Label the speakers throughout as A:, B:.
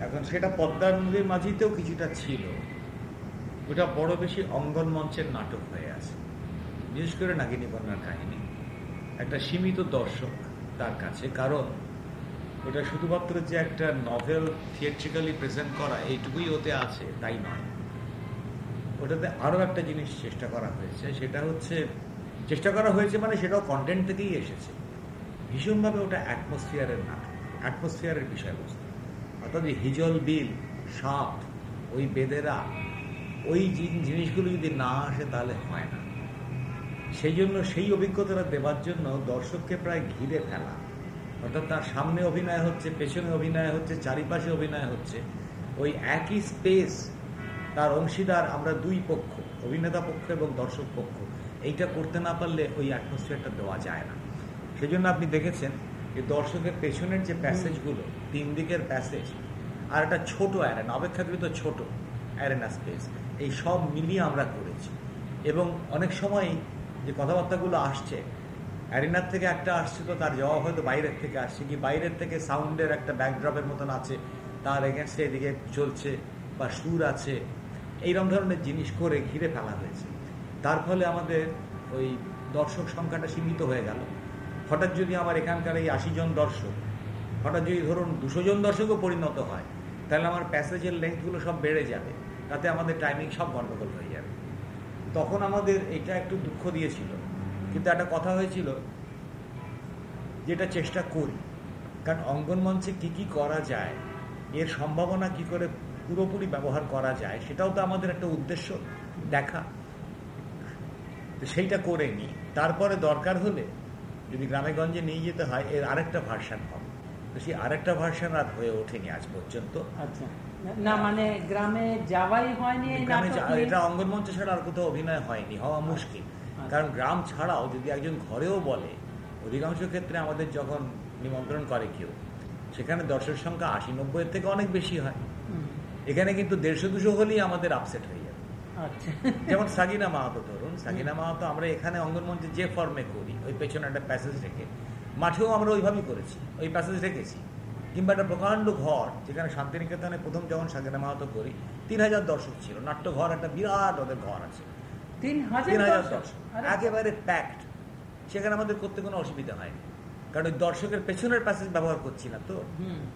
A: এখন সেটা পদ্মার নদীর মাঝিতেও কিছুটা ছিল। ওটা বড় বেশি অঙ্গন মঞ্চের নাটক হয়ে আছে। বিশেষ করে নাগিনী কন্যার কাহিনী। একটা সীমিত দর্শক তার কাছে, কারণ ওটা শুধুমাত্র যে একটা নভেল থিয়েট্রিক্যালি প্রেজেন্ট করা, এইটুকুই ওতে আছে, তাই নয়। ওটাতে আরও একটা জিনিস চেষ্টা করা হয়েছে, সেটা হচ্ছে, চেষ্টা করা হয়েছে মানে সেটাও কন্টেন্ট থেকেই এসেছে। ভীষণভাবে ওটা অ্যাটমসফিয়ারের নাটক অ্যাটমসফিয়ারের বিষয়বস্তু। অর্থাৎ হিজল, বিল, সাপ, ওই বেদেরা, ওই জিনিসগুলো যদি না আসে তাহলে হয় না। সেই জন্য সেই অভিজ্ঞতাটা দেবার জন্য দর্শককে প্রায় ঘিরে ফেলা। অর্থাৎ তার সামনে অভিনয় হচ্ছে, পেছনে অভিনয় হচ্ছে, চারিপাশে অভিনয় হচ্ছে। ওই একই স্পেস তার অংশীদার আমরা দুই পক্ষ, অভিনেতা পক্ষ এবং দর্শক পক্ষ। এইটা করতে না পারলে ওই অ্যাটমসফিয়ারটা দেওয়া যায় না। সেজন্য আপনি দেখেছেন যে দর্শকের পেছনের যে প্যাসেজগুলো, তিন দিকের প্যাসেজ, আর একটা ছোট অ্যারেনা অপেক্ষাকৃত ছোট অ্যারেনা স্পেস এই সব মিলিয়ে আমরা করেছি। এবং অনেক সময় যে কথাবার্তাগুলো আসছে অ্যারিনার থেকে একটা আসছে তো তার জবাব হয়তো বাইরের থেকে আসছে, কি বাইরের থেকে সাউন্ডের একটা ব্যাকড্রপের মতন আছে, তার এগেনস্টে এদিকে চলছে বা সুর আছে, এইরকম ধরনের জিনিস করে ঘিরে ফেলা হয়েছে। তার ফলে আমাদের ওই দর্শক সংখ্যাটা সীমিত হয়ে গেল। হঠাৎ যদি আমার এখানকার এই আশি জন দর্শক, হঠাৎ যদি ধরুন দুশো জন দর্শকও পরিণত হয়, তাহলে আমার প্যাসেজের লেন্থগুলো সব বেড়ে যাবে, তাতে আমাদের টাইমিং সব গণ্ডগোল হয়ে যাবে। তখন আমাদের এটা একটু দুঃখ দিয়েছিল। কিন্তু একটা কথা হয়েছিল, যেটা চেষ্টা করি, কারণ অঙ্গন মঞ্চে কী কী করা যায়, এর সম্ভাবনা কি করে পুরোপুরি ব্যবহার করা যায়, সেটাও তো আমাদের একটা উদ্দেশ্য দেখা। সেইটা করে নিই। তারপরে দরকার হলে যদি গ্রামে গঞ্জে নিয়ে যেতে হয় এর আরেকটা ভার্সান হবে। তো সেই আরেকটা ভার্সান আর হয়ে ওঠেনি আজ পর্যন্ত।
B: আচ্ছা। না মানে গ্রামে যাওয়াই হয়নি
A: এটা অঙ্গন মঞ্চ ছাড়া আর কোথাও অভিনয় হয়নি হওয়া মুশকিল। আচ্ছা। কারণ গ্রাম ছাড়াও যদি একজন ঘরেও বলে অধিকাংশ ক্ষেত্রে আমাদের যখন নিমন্ত্রণ করে কেউ সেখানে দর্শক সংখ্যা আশি নব্বই থেকে অনেক বেশি হয়। এখানে কিন্তু দেড়শো দুশো হলেই আমাদের আপসেট হয়ে। যেমন সাগিনা মাহাতো ধরুন সাগিনা মাহাতো আমরা এখানে অঙ্গনমঞ্চে যে ফর্মে করি ওই পেছনে একটা প্যাসেজ রেখে মাঠেও আমরা ওইভাবেই করেছি ওই প্যাসেজ রেখেছি। কিংবা একটা প্রকাণ্ড ঘর যেখানে শান্তিনিকেতনে প্রথম যখন সাগিনা মাহাতো করি তিন হাজার দর্শক ছিল নাট্যঘর একটা বিরাট ওদের ঘর আছে।
B: তিন হাজার দর্শক?
A: একেবারে প্যাকড সেখানে আমাদের করতে কোনো অসুবিধা হয়নি। কারণ ওই দর্শকের পেছনের প্যাসেজ ব্যবহার করছি না তো।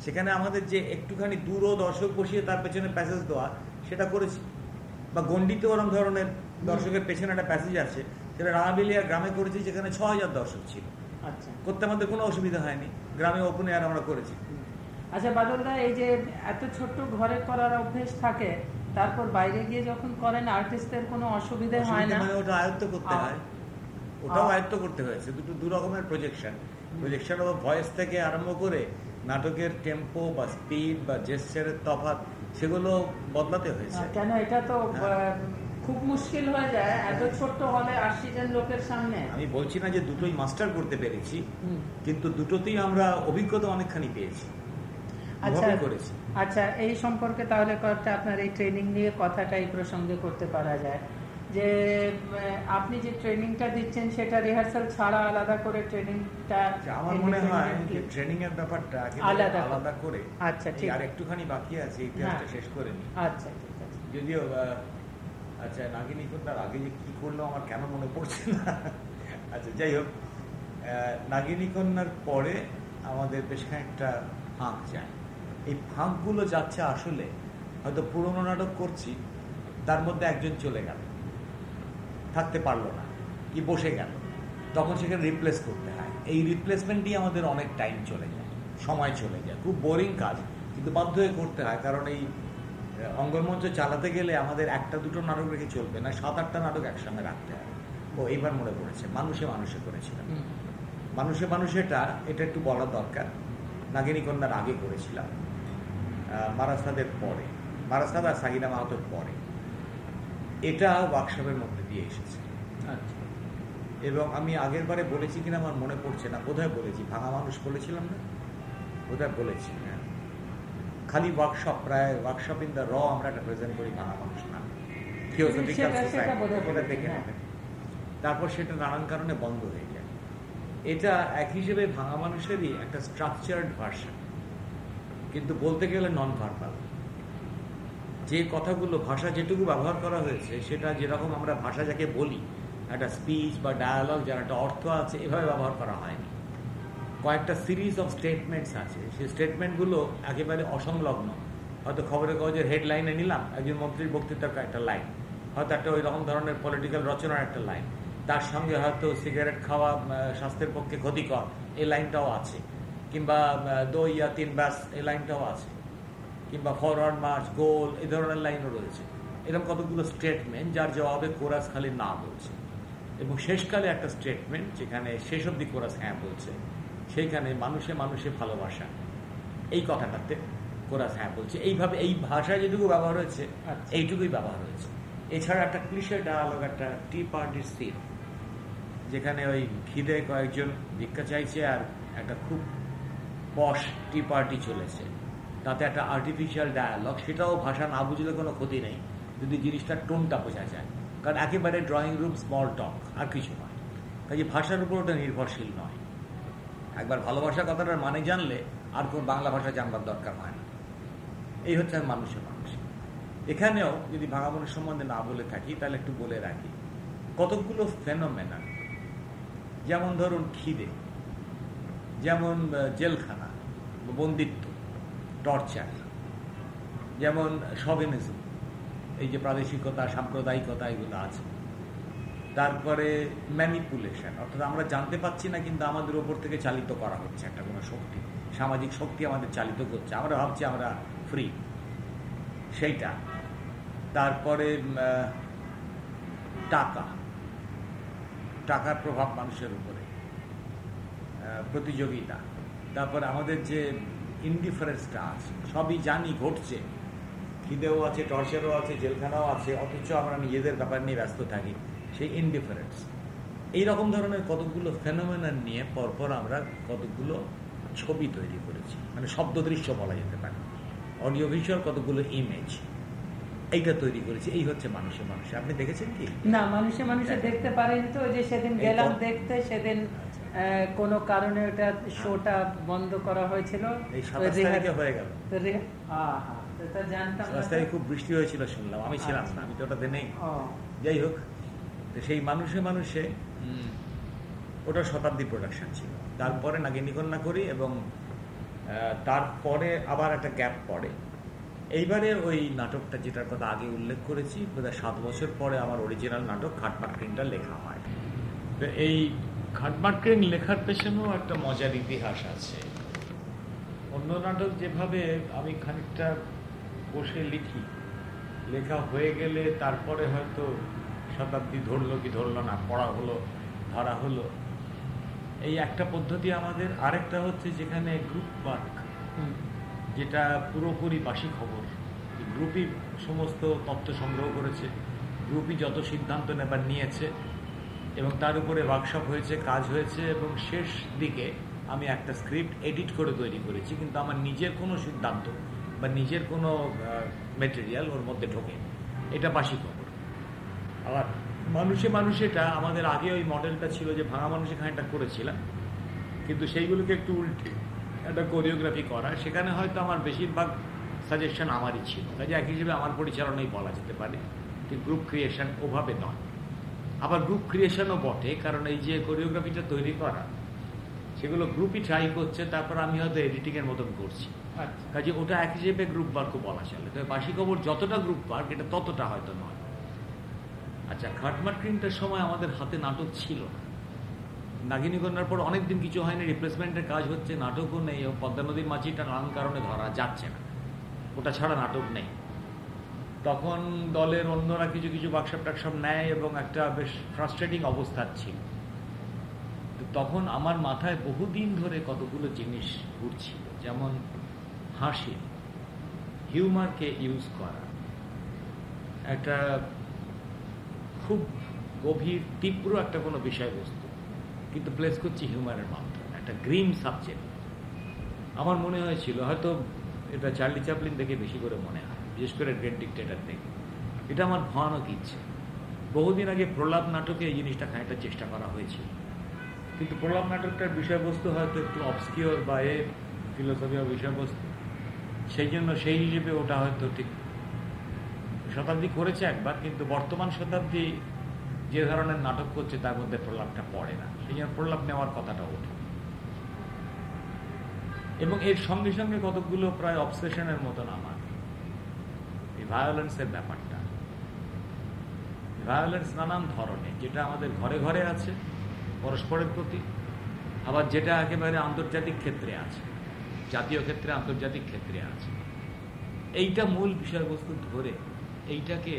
A: সেখানে আমাদের যে একটুখানি দূরও দর্শক বসিয়ে তার পেছনে প্যাসেজ দেওয়া সেটা করেছি। বা গন্ডিতে ওরম ধরনের দর্শকের পেছনে একটা প্যাসেজ আছে সেটা রামাবিলিয়া গ্রামে করেছি যেখানে ছ হাজার দর্শক ছিল। আচ্ছা। করতে আমাদের কোনো অসুবিধা হয়নি। গ্রামে ওপেন এয়ার আমরা করেছি।
B: আচ্ছা বাদলদা এই যে এত ছোট্ট ঘরে করার অভ্যেস থাকে তারপর বাইরে গিয়ে যখন করেন আর্টিস্টদের কোনো অসুবিধা হয় না?
A: মানে ওটা আয়ত্ত করতে হয়। ওটাও আয়ত্ত করতে হয়েছে। দুটো দু রকমের প্রজেকশন প্রজেকশন অফ ভয়েস থেকে আরম্ভ করে নাটকের টেম্পো বা স্পিড বা জেস্টারের তফাৎ সেগুলো বদলাতে হয়েছে।
B: কেন এটা তো হ্যাঁ। খুব মুশকিল হয়ে যায়। এত ছোট্ট হলে আশি জন লোকের সামনে।
A: আমি বলছি না যে দুটোই মাস্টার করতে পেরেছি কিন্তু দুটোতেই আমরা অভিজ্ঞতা অনেকখানি পেয়েছি।
B: আচ্ছা। আচ্ছা এই সম্পর্কে তাহলে আপনার এই ট্রেনিং নিয়ে কথাটা এই প্রসঙ্গে করতে পারা যায়। যে আপনি যে ট্রেনিংটা দিচ্ছেন সেটা রিহার্সাল ছাড়া আলাদা করে ট্রেনিংটা
A: আচ্ছা, আমার মনে হয় যে ট্রেনিং এর ব্যাপারটা আলাদা আলাদা করে। আচ্ছা ঠিক। আর একটুখানি বাকি আছে ইতিহাসটা হ্যাঁ। শেষ করে নি।
B: আচ্ছা ঠিক আছে।
A: যদিও আচ্ছা নাগিনী কন্যার আগে যে কি করল আমার কেন মনে পড়ছে না। আচ্ছা যাই হোক নাগিনী কন্যার পরে আমাদের বেশ খানিকটা ফাঁক যায়। এই ফাঁকগুলো যাচ্ছে আসলে হয়তো পুরনো নাটক করছি তার মধ্যে একজন চলে গেল। থাকতে পারল না কি বসে গেল। তখন সেখানে রিপ্লেস করতে হয়। এই রিপ্লেসমেন্টই আমাদের অনেক টাইম চলে যায় সময় চলে যায়। খুব বোরিং কাজ কিন্তু বাধ্য হয়ে করতে হয়। কারণ এই অঙ্গনমঞ্চ চালাতে গেলে আমাদের একটা দুটো নাটক রেখে চলবে না সাত আটটা নাটক একসঙ্গে রাখতে হয়। ও এইবার মনে পড়েছে মানুষে মানুষে করেছিলাম। মানুষে মানুষেটা এটা একটু বলা দরকার নাগিনী কন্যার আগে করেছিলাম মারাস্তাদের পরে মারাস্তাদ আর সাগিনা মাহাতোর পরে। এটা ওয়ার্কশপের মধ্যে দিয়ে এসেছে। আচ্ছা। এবং আমি আগের বারে বলেছি কিনা আমার মনে পড়ছে না। কোথায় বলেছি? ভাঙা মানুষ বলেছিলাম না? কোথায় বলেছি? হ্যাঁ। খালি ওয়ার্কশপ প্রায় ওয়ার্কশপ ইন দ্য র আমরা একটা প্রেজেন্ট করি ভাঙা মানুষ না। দেখে হ্যাঁ। তারপর সেটা নানান কারণে বন্ধ হয়ে যায়। এটা এক হিসেবে ভাঙা মানুষেরই একটা স্ট্রাকচার্ড ভার্সন কিন্তু বলতে গেলে নন ভার্বাল যে কথাগুলো, ভাষা যেটুকু ব্যবহার করা হয়েছে, সেটা যেরকম আমরা ভাষা যাকে বলি, একটা স্পিচ বা ডায়ালগ যার একটা অর্থ আছে, এভাবে ব্যবহার করা হয়নি। কয়েকটা সিরিজ অফ স্টেটমেন্টস আছে। সেই স্টেটমেন্টগুলো একেবারে অসংলগ্ন। হয়তো খবরের কাগজের হেডলাইনে নিলাম, একজন মন্ত্রীর বক্তৃতার একটা লাইন হয়তো একটা ওই রকম ধরনের পলিটিক্যাল রচনার একটা লাইন তার সঙ্গে হয়তো সিগারেট খাওয়া স্বাস্থ্যের পক্ষে ক্ষতিকর, এই লাইনটাও আছে। কিংবা দই ইয়া তিন ব্যাস, এই লাইনটাও আছে। কিংবা ফরওয়ার্ড মার্চ গোল এ ধরনের লাইনও রয়েছে। এরকম কতগুলো স্টেটমেন্ট যার জবাবে কোরাস খালি না বলছে। এবং শেষকালে একটা স্টেটমেন্ট যেখানে শেষ অব্দি কোরাস হ্যাঁ বলছে সেইখানে মানুষে মানুষে ভালোবাসা। এই কথাটাতে কোরাস হ্যাঁ বলছে। এইভাবে এই ভাষায় যেটুকু ব্যবহার হয়েছে আচ্ছা। এইটুকুই ব্যবহার হয়েছে। এছাড়া একটা ক্লিশে ডায়ালগ একটা টি পার্টির সিট যেখানে ওই খিদে কয়েকজন ভিক্ষা চাইছে আর একটা খুব পশ টি পার্টি চলেছে। তাতে একটা আর্টিফিশিয়াল ডায়ালগ সেটাও ভাষা না বুঝলে কোনো ক্ষতি নেই, যদি জিনিসটার টোনটা বোঝা যায়। কারণ একেবারে ড্রয়িং রুম স্মল টক আর কিছু নয়। কাজে ভাষার উপর ওটা নির্ভরশীল নয়। একবার ভালোবাসা কথাটার মানে জানলে আর কোন বাংলা ভাষা জানবার দরকার হয় না। এই হচ্ছে মানুষের মানুষ। এখানেও যদি ভাঙা ভাঙামনের সম্বন্ধে না বলে থাকি, তাহলে একটু বলে রাখি। কতগুলো ফেনোমেনা যেমন ধরুন খিদে, যেমন জেলখানা বন্দিত্ব টর্চার, যেমন সবেনিজম এই যে প্রাদেশিকতা, সাম্প্রদায়িকতা এগুলো আছে। তারপরে ম্যানিপুলেশন, অর্থাৎ আমরা জানতে পাচ্ছি না কিন্তু আমাদের ওপর থেকে চালিত করা হচ্ছে একটা কোনো শক্তি, সামাজিক শক্তি আমাদের চালিত করছে। আমরা ভাবছি আমরা ফ্রি সেইটা। তারপরে টাকা, টাকার প্রভাব মানুষের উপরে প্রতিযোগিতা। তারপর আমাদের যে ইনডিফারেন্সটা আছে। সবই জানি ঘটছে। খিদেও আছে টর্চারও আছে জেলখানাও আছে অথচ আমরা নিজেদের ব্যাপার নিয়ে ব্যস্ত থাকি। সেই ইনডিফারেন্স এইরকম ধরনের কতগুলো ফেনোমেনার নিয়ে পরপর আমরা কতগুলো ছবি তৈরি করেছি। মানে শব্দ দৃশ্য বলা যেতে পারে। অডিও ভিজুয়াল কতগুলো ইমেজ এইটা তৈরি করেছি। এই হচ্ছে মানুষের মানুষে। আপনি দেখেছেন কি?
B: না মানুষে মানুষে দেখতে পারেন তো যে সেদিন গেলাম দেখতে সেদিন কোন কারণে ওটা শোটা বন্ধ করা হয়েছিল।
A: হয়ে গেল। খুব বৃষ্টি হয়েছিল শুনলাম আমি ছিলাম না আমি তো ওটাতে নেই। যাই হোক সেই মানুষে মানুষে ওটা শতাব্দী প্রোডাকশন ছিল। তারপরে নাগিনী কন্যা করি এবং তারপরে আবার একটা গ্যাপ পড়ে। এইবারে ওই নাটকটা যেটার কথা আগে উল্লেখ করেছি বোধহয় সাত বছর পরে আমার অরিজিনাল নাটক খাটমাটক্রিনটা লেখা হয়। তো এই খাটমাটক্রিন লেখার পেছনেও একটা মজার ইতিহাস আছে। অন্য নাটক যেভাবে আমি খানিকটা বসে লিখি লেখা হয়ে গেলে তারপরে হয়তো শতাব্দী ধরলো কি ধরলো না পড়া হলো ধরা হলো। এই একটা পদ্ধতি আমাদের আরেকটা হচ্ছে যেখানে গ্রুপ ওয়ার্ক যেটা পুরোপুরি বাসি খবর। গ্রুপই সমস্ত তথ্য সংগ্রহ করেছে গ্রুপই যত সিদ্ধান্ত নেবার নিয়েছে এবং তার উপরে ওয়ার্কশপ হয়েছে, কাজ হয়েছে এবং শেষ দিকে আমি একটা স্ক্রিপ্ট এডিট করে তৈরি করেছি, কিন্তু আমার নিজের কোনো সিদ্ধান্ত বা নিজের কোনো মেটেরিয়াল ওর মধ্যে ঢোকে এটা বাসি খবর। আবার মানুষে মানুষে এটা, আমাদের আগে ওই মডেলটা ছিল যে ভাঙা মানুষে খানিকটা করেছিলাম, কিন্তু সেইগুলোকে একটু উল্টে একটা কোরিওগ্রাফি করা, সেখানে হয়তো আমার বেশিরভাগ সাজেশন আমারই ছিল। কাজে এক হিসেবে আমার পরিচালনাই বলা যেতে পারে যে গ্রুপ ক্রিয়েশন ওভাবে নয়। আবার গ্রুপ ক্রিয়েশনও বটে কারণ এই যে কোরিওগ্রাফিটা তৈরি করা সেগুলো গ্রুপই ট্রাই করছে তারপর আমি হয়তো এডিটিংয়ের মতন করছি। আচ্ছা। কাজে ওটা এক হিসেবে গ্রুপ ওয়ার্কও বলা চলে। তবে বাসি খবর যতটা গ্রুপ ওয়ার্ক এটা ততটা হয়তো নয়। আচ্ছা খাটমাট ক্রিমটার সময় আমাদের হাতে নাটক ছিল না। নাগিনী কন্যার পর অনেকদিন কিছু হয়নি রিপ্লেসমেন্টের কাজ হচ্ছে নাটকও নেই ও পদ্মা নদীর মাছিটা নানান কারণে ধরা যাচ্ছে না। ওটা ছাড়া নাটক নেই। তখন দলের অন্যরা কিছু কিছু বাকসাপ টাকসাপ নেয় এবং একটা বেশ ফ্রাস্ট্রেটিং অবস্থা ছিল। তখন আমার মাথায় বহুদিন ধরে কতগুলো জিনিস ঘুরছিল, যেমন হাসি হিউমারকে ইউজ করা, একটা খুব গভীর, তীব্র একটা কোনো বিষয়বস্তু, কিন্তু প্লেস করছি হিউমারের মাধ্যমে, একটা গ্রিম সাবজেক্ট আমার মনে হয়েছিল, হয়তো এটা চার্লি চাপলিন দেখে বেশি করে মনে হয় বিশেষ করে গ্রেট ডিক্টেটার দেখে এটা আমার ভয়ানক ইচ্ছে। বহুদিন আগে প্রলাপ নাটকে এই জিনিসটা খানিকটা চেষ্টা করা হয়েছিল কিন্তু প্রলাপ নাটকটার বিষয়বস্তু হয়তো একটু অবস্কিওর বা এ ফিলোসফি বিষয়বস্তু। সেই জন্য সেই হিসেবে ওটা হয়তো ঠিক শতাব্দী করেছে একবার, কিন্তু বর্তমান শতাব্দী যে ধরনের নাটক করছে তার মধ্যে প্রলাপটা পড়ে না। সেই জন্য প্রলাপ নেওয়ার কথাটা ওঠে। এবং এর সঙ্গে সঙ্গে কতকগুলো প্রায় অবসেশনের মতন আমার। ভায়োলেন্সের ব্যাপারটা। ভায়োলেন্স নানান ধরনের, যেটা আমাদের ঘরে ঘরে আছে, পরস্পরের প্রতি, আবার যেটা একেবারে আন্তর্জাতিক ক্ষেত্রে আছে, জাতীয় ক্ষেত্রে, আন্তর্জাতিক ক্ষেত্রে আছে। এইটা মূল বিষয়বস্তু ধরে এইটাকে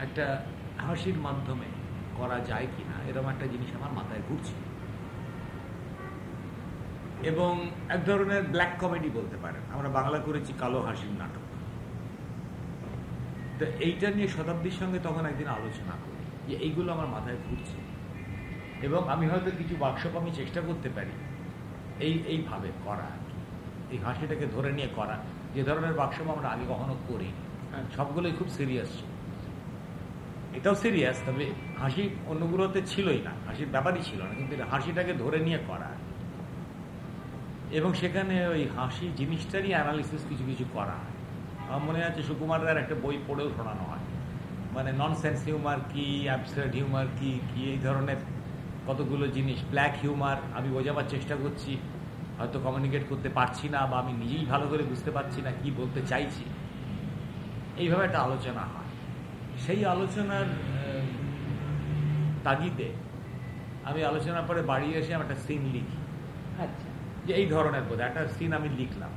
A: একটা হাসির মাধ্যমে করা যায় কিনা, এরকম একটা জিনিস আমার মাথায় ঘুরছে। এবং এক ধরনের ব্ল্যাক কমেডি বলতে পারেন। আমরা বাংলা করেছি কালো হাসির নাটক। এইটা নিয়ে শতাব্দীর সঙ্গে তখন একদিন আলোচনা করি যে এইগুলো আমার মাথায় ঘুরছে। এবং আমি হয়তো কিছু বাক্সপ আমি চেষ্টা করতে পারি এই এইভাবে করা এই হাসিটাকে ধরে নিয়ে করা যে ধরনের বাক্সপ আমরা আগে কখনো করি সবগুলোই খুব সিরিয়াস ছিল। এটাও সিরিয়াস তবে হাসি অন্যগুলোতে ছিলই না হাসির ব্যাপারই ছিল না কিন্তু হাসিটাকে ধরে নিয়ে করা এবং সেখানে ওই হাসি জিনিসটারই অ্যানালিসিস কিছু কিছু করা হয়। আমার মনে আছে সুকুমার রায়ের একটা বই পড়েও শোনানো হয়। মানে নন সেন্স হিউমার কি অ্যাবসার্ড হিউমার কি কি এই ধরনের কতগুলো জিনিস ব্ল্যাক হিউমার আমি বোঝাবার চেষ্টা করছি হয়তো কমিউনিকেট করতে পারছি না বা আমি নিজেই ভালো করে বুঝতে পারছি না কি বলতে চাইছি। এইভাবে একটা আলোচনা হয়। সেই আলোচনার তাগিদে আমি আলোচনার পরে বাড়ি এসে আমি একটা সিন লিখি।
B: আচ্ছা।
A: যে এই ধরনের বোধ একটা সিন আমি লিখলাম।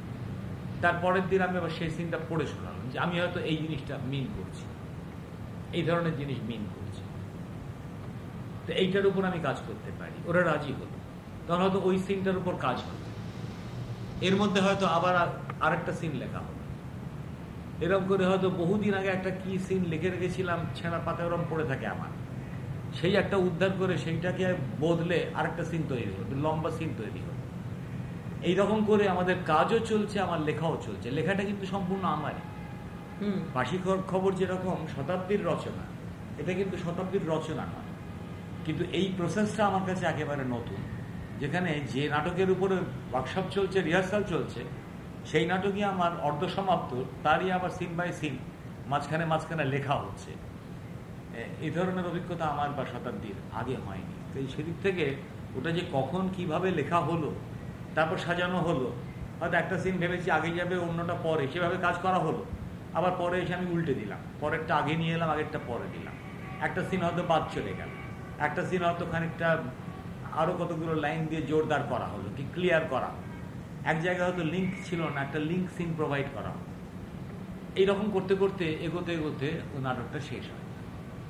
A: তারপরের দিন আমি আবার সেই সিনটা পড়ে শোনালাম যে আমি হয়তো এই জিনিসটা মিন করছি। এই ধরনের জিনিস মিন করছি। তো এইটার উপর আমি কাজ করতে পারি। ওরা রাজি হলো। তখন হয়তো ওই সিনটার উপর কাজ হলো। এর মধ্যে হয়তো আবার আরেকটা সিন লেখা হলো। এরকম করে হয়তো বহুদিন আগে একটা কি সিন লিখে রেখেছিলাম, ছেঁড়া পাতা ওরম পড়ে থাকে আমার। সেই একটা উদ্ধার করে সেইটাকে বদলে আরেকটা সিন তৈরি হলো, লম্বা সিন তৈরি হলো। এইরকম করে আমাদের কাজও চলছে আমার লেখাও চলছে। লেখাটা কিন্তু সম্পূর্ণ আমারই। পাশি খবর যেরকম শতাব্দীর রচনা এটা কিন্তু শতাব্দীর রচনা নয়। কিন্তু এই প্রসেসটা আমার কাছে একেবারে নতুন যেখানে যে নাটকের উপরে ওয়ার্কশপ চলছে রিহার্সাল চলছে সেই নাটকই আমার অর্ধসমাপ্ত তারই আবার সিন বাই সিন মাঝখানে মাঝখানে লেখা হচ্ছে। এই ধরনের অভিজ্ঞতা আমার বা শতাব্দীর আগে হয়নি। তো এই সেদিক থেকে ওটা যে কখন কীভাবে লেখা হলো তারপর সাজানো হলো। হয়তো একটা সিন ভেবেছি আগে যাবে, অন্যটা পরে। সেভাবে কাজ করা হলো। আবার পরে এসে আমি উল্টে দিলাম। পরেরটা আগে নিয়ে এলাম, আগেরটা পরে দিলাম। একটা সিন হয়তো বাদ চলে গেল। একটা সিন হয়তো খানিকটা আরও কতগুলো লাইন দিয়ে জোরদার করা হলো, কি ক্লিয়ার করা এক জায়গায় হয়তো লিঙ্ক ছিল না, একটা লিঙ্ক সিন প্রোভাইড করা হলো। এইরকম করতে করতে এগোতে এগোতে নাটকটা শেষ হয়।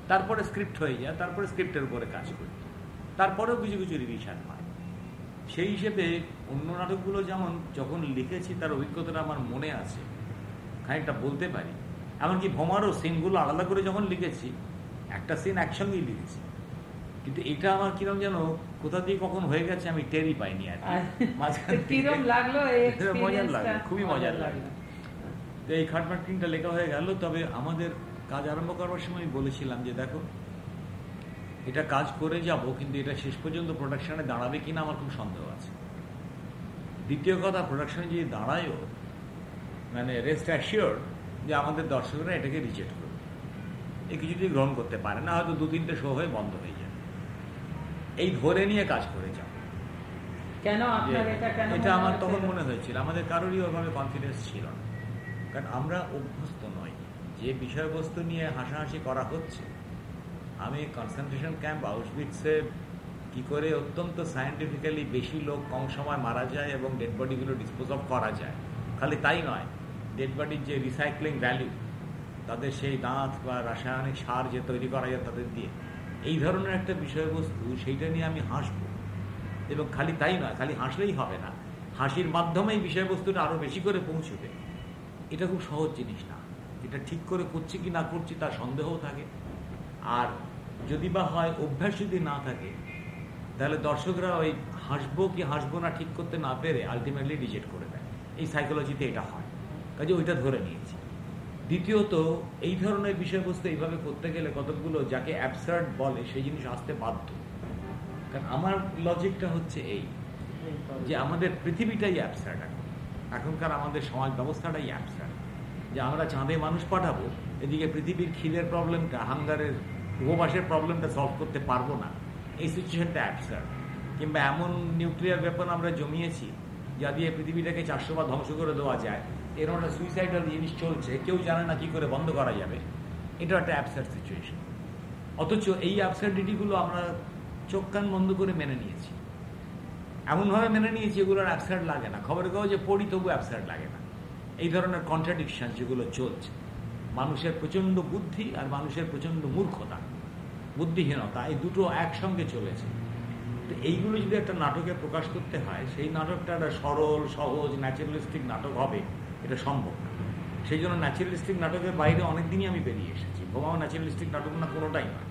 A: তারপরে স্ক্রিপ্ট হয়ে যায়, তারপরে স্ক্রিপ্টের উপরে কাজ করি তারপরেও কিছু কিছু রিভিশন হয়। সেই হিসেবে অন্য নাটকগুলো যেমন যখন লিখেছি তার অভিজ্ঞতাটা আমার মনে আছে খানিকটা বলতে পারি। এমনকি ভমারও সিনগুলো আলাদা করে যখন লিখেছি একটা সিন একসঙ্গেই লিখেছি। কিন্তু এটা আমার কিরম যেন কোথা দিয়ে কখন হয়ে গেছে আমি টেরই পাইনি আর মজার লাগল খুবই মজার লাগল। এই খাটমাটিংটা লেখা হয়ে গেল তবে আমাদের কাজ আরম্ভ করবার সময় বলেছিলাম যে দেখো এটা কাজ করে যাব কিন্তু এটা শেষ পর্যন্ত প্রোডাকশনে দাঁড়াবে কিনা আমার খুব সন্দেহ আছে। দ্বিতীয় কথা প্রোডাকশনে যদি দাঁড়ায়ও মানে রেস্ট অ্যাসিওর যে আমাদের দর্শকরা এটাকে রিজেক্ট করবে। এই কিছুটি গ্রহণ করতে পারে না হয়তো দু তিনটে শো হয়ে বন্ধ হয়ে যাবে। এই ধরে নিয়ে কাজ করে যাও
B: কেন
A: এটা আমার তখন মনে হয়েছিল আমাদের কারোরই ওভাবে কনফিডেন্স ছিল না। কারণ আমরা অভ্যস্ত নই। যে বিষয়বস্তু নিয়ে হাসাহাসি করা হচ্ছে আমি কনসেন্ট্রেশন ক্যাম্প আউসবিটসে কি করে অত্যন্ত সায়েন্টিফিক্যালি বেশি লোক কম সময় মারা যায় এবং ডেড বডিগুলো ডিসপোজ অফ করা যায়। খালি তাই নয় ডেড বডির যে রিসাইক্লিং ভ্যালু তাদের সেই দাঁত বা রাসায়নিক সার যে তৈরি করা যায় তাদের দিয়ে। এই ধরনের একটা বিষয়বস্তু, সেইটা নিয়ে আমি হাসবো। এবং খালি তাই নয়, খালি হাসলেই হবে না। হাসির মাধ্যমে এই বিষয়বস্তুটা আরও বেশি করে পৌঁছবে। এটা খুব সহজ জিনিস না। এটা ঠিক করে করছি কি না করছি তার সন্দেহও থাকে। আর যদি বা হয়, অভ্যাস যদি না থাকে, তাহলে দর্শকরা ওই হাসবো কি হাসবো না ঠিক করতে না পেরে আলটিমেটলি রিজেক্ট করে দেয়। এই সাইকোলজিতে এটা হয়। কাজে ওইটা ধরে নিয়েছি। দ্বিতীয়ত, এই ধরনের বিষয়বস্তু এইভাবে করতে গেলে কতকগুলো যাকে অ্যাবসার্ড বলে, সেই জিনিস আসতে বাধ্য। কারণ আমার লজিকটা হচ্ছে এই, যে আমাদের পৃথিবীটাই অ্যাবসার্ড এখন। এখনকার আমাদের সমাজ ব্যবস্থাটাই অ্যাবসার্ড যে আমরা চাঁদে মানুষ পাঠাবো, এদিকে পৃথিবীর খিদের প্রবলেমটা হাঙ্গারের উপবাসের প্রবলেমটা সলভ করতে পারব না। এই সিচুয়েশনটা অ্যাবসার্ড কিংবা এমন নিউক্লিয়ার ব্যাপার আমরা জমিয়েছি, যা দিয়ে পৃথিবীটাকে চারশো বা ধ্বংস করে দেওয়া যায়। এরকম একটা সুইসাইডাল জিনিস চলছে, কেউ জানে না কি করে বন্ধ করা যাবে। এটা একটা অ্যাবসার্ড সিচুয়েশন অথচ এই অ্যাবসার্ডিটিগুলো আমরা চোখ কান বন্ধ করে মেনে নিয়েছি। এমনভাবে মেনে নিয়েছি এগুলোর অ্যাবসার্ড লাগে না। খবরের কাগজে পড়ি, তবু অ্যাবসার্ড লাগে না। এই ধরনের কন্ট্রাডিকশন যেগুলো চলছে। মানুষের প্রচণ্ড বুদ্ধি আর মানুষের প্রচণ্ড মূর্খতা। বুদ্ধিহীনতা, এই দুটো একসঙ্গে চলেছে। তো এইগুলো যদি একটা নাটকে প্রকাশ করতে হয়, সেই নাটকটা একটা সরল, সহজ, ন্যাচারালিস্টিক নাটক হবে, এটা সম্ভব না। সেই জন্য ন্যাচারালিস্টিক নাটকের বাইরে অনেকদিনই আমি বেরিয়ে এসেছি। বোমাও ন্যাচারালিস্টিক নাটক না কোনোটাই না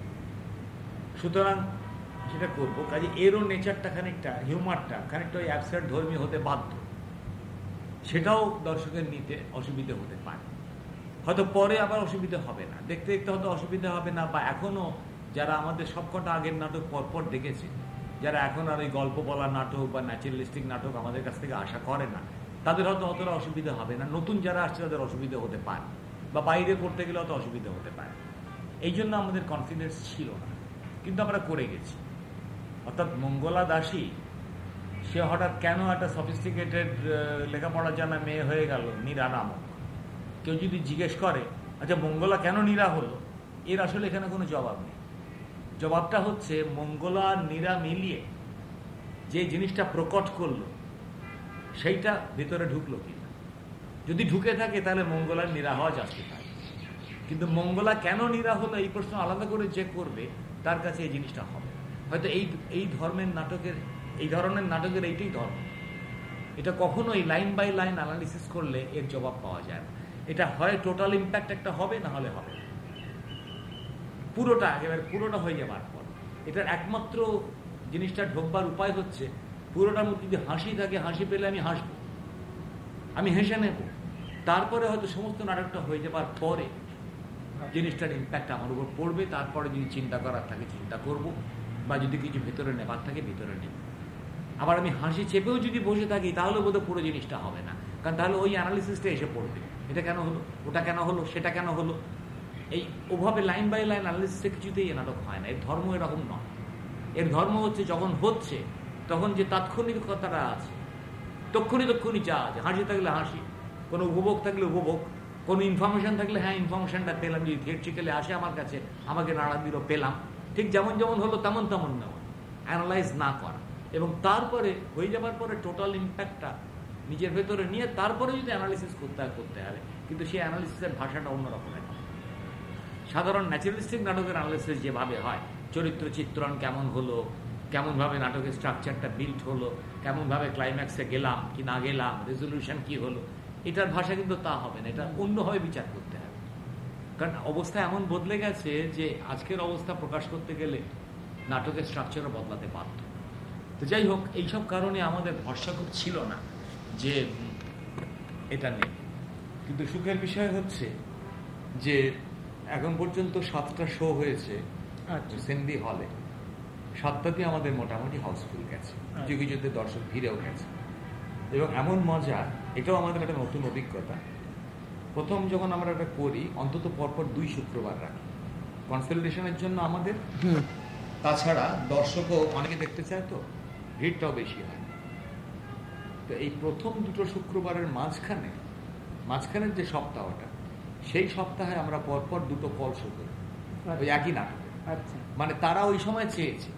A: সুতরাং সেটা করব, কাজে এরও নেচারটা খানিকটা হিউমারটা খানিকটা ওই অ্যাবসার্ট ধর্মী হতে বাধ্য। সেটাও দর্শকের নিতে অসুবিধে হতে পারে। হয়তো পরে আবার অসুবিধা হবে না। দেখতে দেখতে হয়তো অসুবিধা হবে না, বা এখনও যারা আমাদের সবকটা আগের নাটক পরপর দেখেছে, যারা এখন আর ওই গল্প বলার নাটক বা ন্যাচারালিস্টিক নাটক আমাদের কাছ থেকে আশা করে না, তাদের হয়তো অতটা অসুবিধা হবে না। নতুন যারা আসছে তাদের অসুবিধা হতে পারে বা বাইরে করতে গেলে অত অসুবিধা হতে পারে। এই জন্য আমাদের কনফিডেন্স ছিল না। কিন্তু আমরা করে গেছি। অর্থাৎ মঙ্গলা দাসী, সে হঠাৎ কেন একটা সফিস্টিকেটেড লেখাপড়া জানা মেয়ে হয়ে গেল, নীরা নামক। কেউ যদি জিজ্ঞেস করে আচ্ছা মঙ্গলা কেন নীরা হলো? এর আসলে এখানে কোনো জবাব নেই। জবাবটা হচ্ছে মঙ্গলা নীরা মিলিয়ে যে জিনিসটা প্রকট করল, সেইটা ভিতরে ঢুকলো কিনা? যদি ঢুকে থাকে, তাহলে মঙ্গলার নিরা হওয়া যাচ্ছে কিন্তু মঙ্গলা কেন নিরা হলো, এই প্রশ্ন আলাদা করে যে করবে, তার কাছে এই জিনিসটা হবে। হয়তো এই এই ধর্মের নাটকের, এই ধরনের নাটকের এইটাই ধর্ম। এটা কখনোই লাইন বাই লাইন অ্যানালিসিস করলে এর জবাব পাওয়া যায় না। এটা হয় টোটাল ইম্প্যাক্ট একটা হবে, না হলে হবে পুরোটা একেবারে পুরোটা হয়ে যাবার পর এটার একমাত্র জিনিসটা ঢোকবার উপায় হচ্ছে পুরোটার মধ্যে যদি হাসি থাকে, হাসি পেলে আমি হাসবো। আমি হেসে নেব। তারপরে হয়তো সমস্ত নাটকটা হয়ে যাবার পরে জিনিসটার ইম্প্যাক্ট আমার উপর পড়বে। তারপরে যদি চিন্তা করার থাকে, চিন্তা করব বা যদি কিছু ভেতরে নেবার থাকে, ভেতরে নেব। আবার আমি হাসি চেপেও যদি বসে থাকি, তাহলে বোধহয় পুরো জিনিসটা হবে না। কারণ তাহলে ওই অ্যানালিসিসটা এসে পড়বে। এটা কেন হলো? ওটা কেন হলো? সেটা কেন হলো? এই ওভাবে লাইন বাই লাইন অ্যানালিসিসে কিছুতেই এ নাটক হয় না। এর ধর্ম এরকম নয়। এর ধর্ম হচ্ছে যখন হচ্ছে, তখন যে তাৎক্ষণিকতাটা আছে, তক্ষণি তক্ষণি যা আছে, হাসি থাকলে হাসি, কোনো উপভোগ থাকলে উপভোগ, কোনো ইনফরমেশন থাকলে হ্যাঁ ইনফরমেশনটা পেলাম, যদি থিয়েট্রিক্যালি আসে আমার কাছে, আমাকে নাড়া দিল, পেলাম। ঠিক যেমন যেমন হলো, তেমন তেমন নেওয়া। অ্যানালাইজ না করা। এবং তারপরে হয়ে যাবার পরে টোটাল ইম্প্যাক্টটা নিজের ভেতরে নিয়ে, তারপরে যদি অ্যানালিসিস করতে হয়, করতে হবে। কিন্তু সেই অ্যানালিসিসের ভাষাটা অন্যরকমের সাধারণ ন্যাচারালিস্টিক নাটকের অ্যানালিসিস যেভাবে হয়, চরিত্র চিত্রণ কেমন হলো, কেমনভাবে নাটকের স্ট্রাকচারটা বিল্ড হলো, কেমনভাবে ক্লাইম্যাক্সে গেলাম কি না গেলাম রেজলিউশন কি হলো, এটার ভাষা কিন্তু তা হবে না, এটা অন্যভাবে বিচার করতে হবে। কারণ অবস্থা এমন বদলে গেছে যে আজকের অবস্থা প্রকাশ করতে গেলে নাটকের স্ট্রাকচারও বদলাতে বাধ্য। তো যাই হোক, এইসব কারণে আমাদের ভরসা খুব ছিল না যে এটা নেই। কিন্তু সুখের বিষয় হচ্ছে যে এখন পর্যন্ত সাতটা শো হয়েছে আচ্ছা। সেন্দি হলে সাতটাতে আমাদের মোটামুটি হাউসফুল গেছে। আচ্ছা। কিছু কিছুতে দর্শক ভিড়েও গেছে। এবং এমন মজা এটাও আমাদের একটা নতুন অভিজ্ঞতা। প্রথম যখন আমরা এটা করি অন্তত পরপর দুই শুক্রবার রাখি। কনসালটেশনের জন্য আমাদের। তাছাড়া দর্শকও অনেকে দেখতে চায় তো ভিড়টাও বেশি হয়। তো এই প্রথম দুটো শুক্রবারের মাঝখানে মাঝখানের যে সপ্তাহটা সেই সপ্তাহে আমরা পরপর দুটো কল শো করি। ওই আচ্ছা। একই নাটকে। আচ্ছা। মানে তারা ওই সময় চেয়েছে।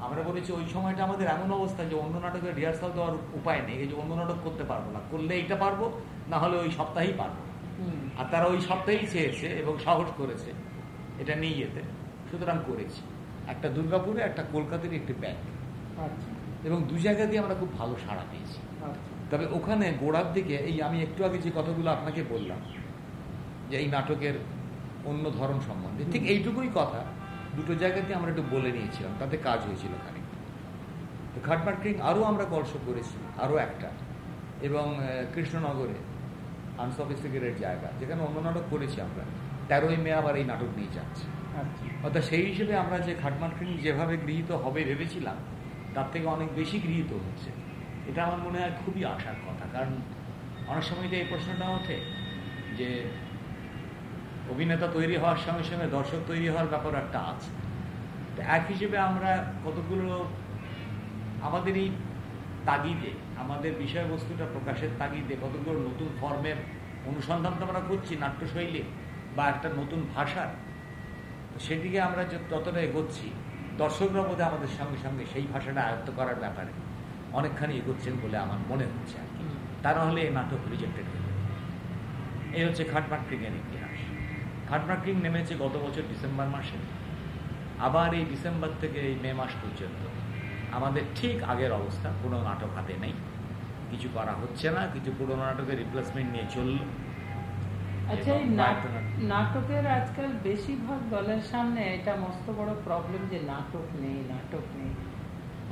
A: আমরা বলেছি ওই সময়টা আমাদের এমন অবস্থা যে অন্য নাটকের রিহার্সাল দেওয়ার উপায় নেই। এই যে অন্য নাটক করতে পারব না। করলে এইটা পারব না হলে ওই সপ্তাহেই পারব। আর তারা ওই সপ্তাহেই চেয়েছে এবং সাহস করেছে এটা নিয়ে যেতে। সুতরাং করেছি। একটা দুর্গাপুরে একটা কলকাতার একটি ব্যাংক আচ্ছা। এবং দু জায়গা দিয়ে আমরা খুব ভালো সাড়া পেয়েছি। তবে ওখানে গোড়ার দিকে এই আমি একটু আগে যে কথাগুলো আপনাকে বললাম যে এই নাটকের অন্য ধরন সম্বন্ধে। ঠিক এইটুকুই কথা। দুটো জায়গাতে আমরা একটু বলে নিয়েছিলাম তাতে কাজ হয়েছিল খানিকটা। তো খাটমার্কিং আরও আমরা গল্প করেছি আরও একটা। এবং কৃষ্ণনগরে আনসফিস্টিকেটেড জায়গা যেখানে অন্য নাটক করেছি আমরা। তেরোই মে আবার এই নাটক নিয়ে যাচ্ছে। আচ্ছা। অর্থাৎ সেই হিসেবে আমরা যে খাটমার্কিং যেভাবে গৃহীত হবে ভেবেছিলাম তার থেকে অনেক বেশি গৃহীত হচ্ছে। এটা আমার মনে হয় খুবই আশার কথা কারণ অনেক সময় তো এই প্রশ্নটা ওঠে যে অভিনেতা তৈরি হওয়ার সঙ্গে সঙ্গে দর্শক তৈরি হওয়ার ব্যাপার একটা আছে। তো এক হিসেবে আমরা কতগুলো আমাদের এই তাগিদে আমাদের বিষয়বস্তুটা প্রকাশের তাগিদে কতগুলো নতুন ফর্মের অনুসন্ধান তো আমরা করছি নাট্যশৈলী বা একটা নতুন ভাষার সেদিকে আমরা যতটা এগোচ্ছি দর্শকরা বোধহয় আমাদের সঙ্গে সঙ্গে সেই ভাষাটা আয়ত্ত করার ব্যাপারে অনেকখানি এগোচ্ছেন বলে আমার মনে হচ্ছে আর কি। তা নাহলে এই নাটক রিজেক্টেড হয়ে এই হচ্ছে খাটমাট্রিকের ইতিহাস। খাটমাট্রিক নেমেছে গত বছর ডিসেম্বর মাসে। আবার এই ডিসেম্বর থেকে এই মে মাস পর্যন্ত। আমাদের ঠিক আগের অবস্থা কোনো নাটক হাতে নেই। কিছু করা হচ্ছে না কিছু পুরোনো নাটকের রিপ্লেসমেন্ট নিয়ে চলল
B: আচ্ছা নাটকের আজকাল বেশিরভাগ দলের সামনে এটা মস্ত বড় প্রবলেম যে নাটক নেই নাটক নেই।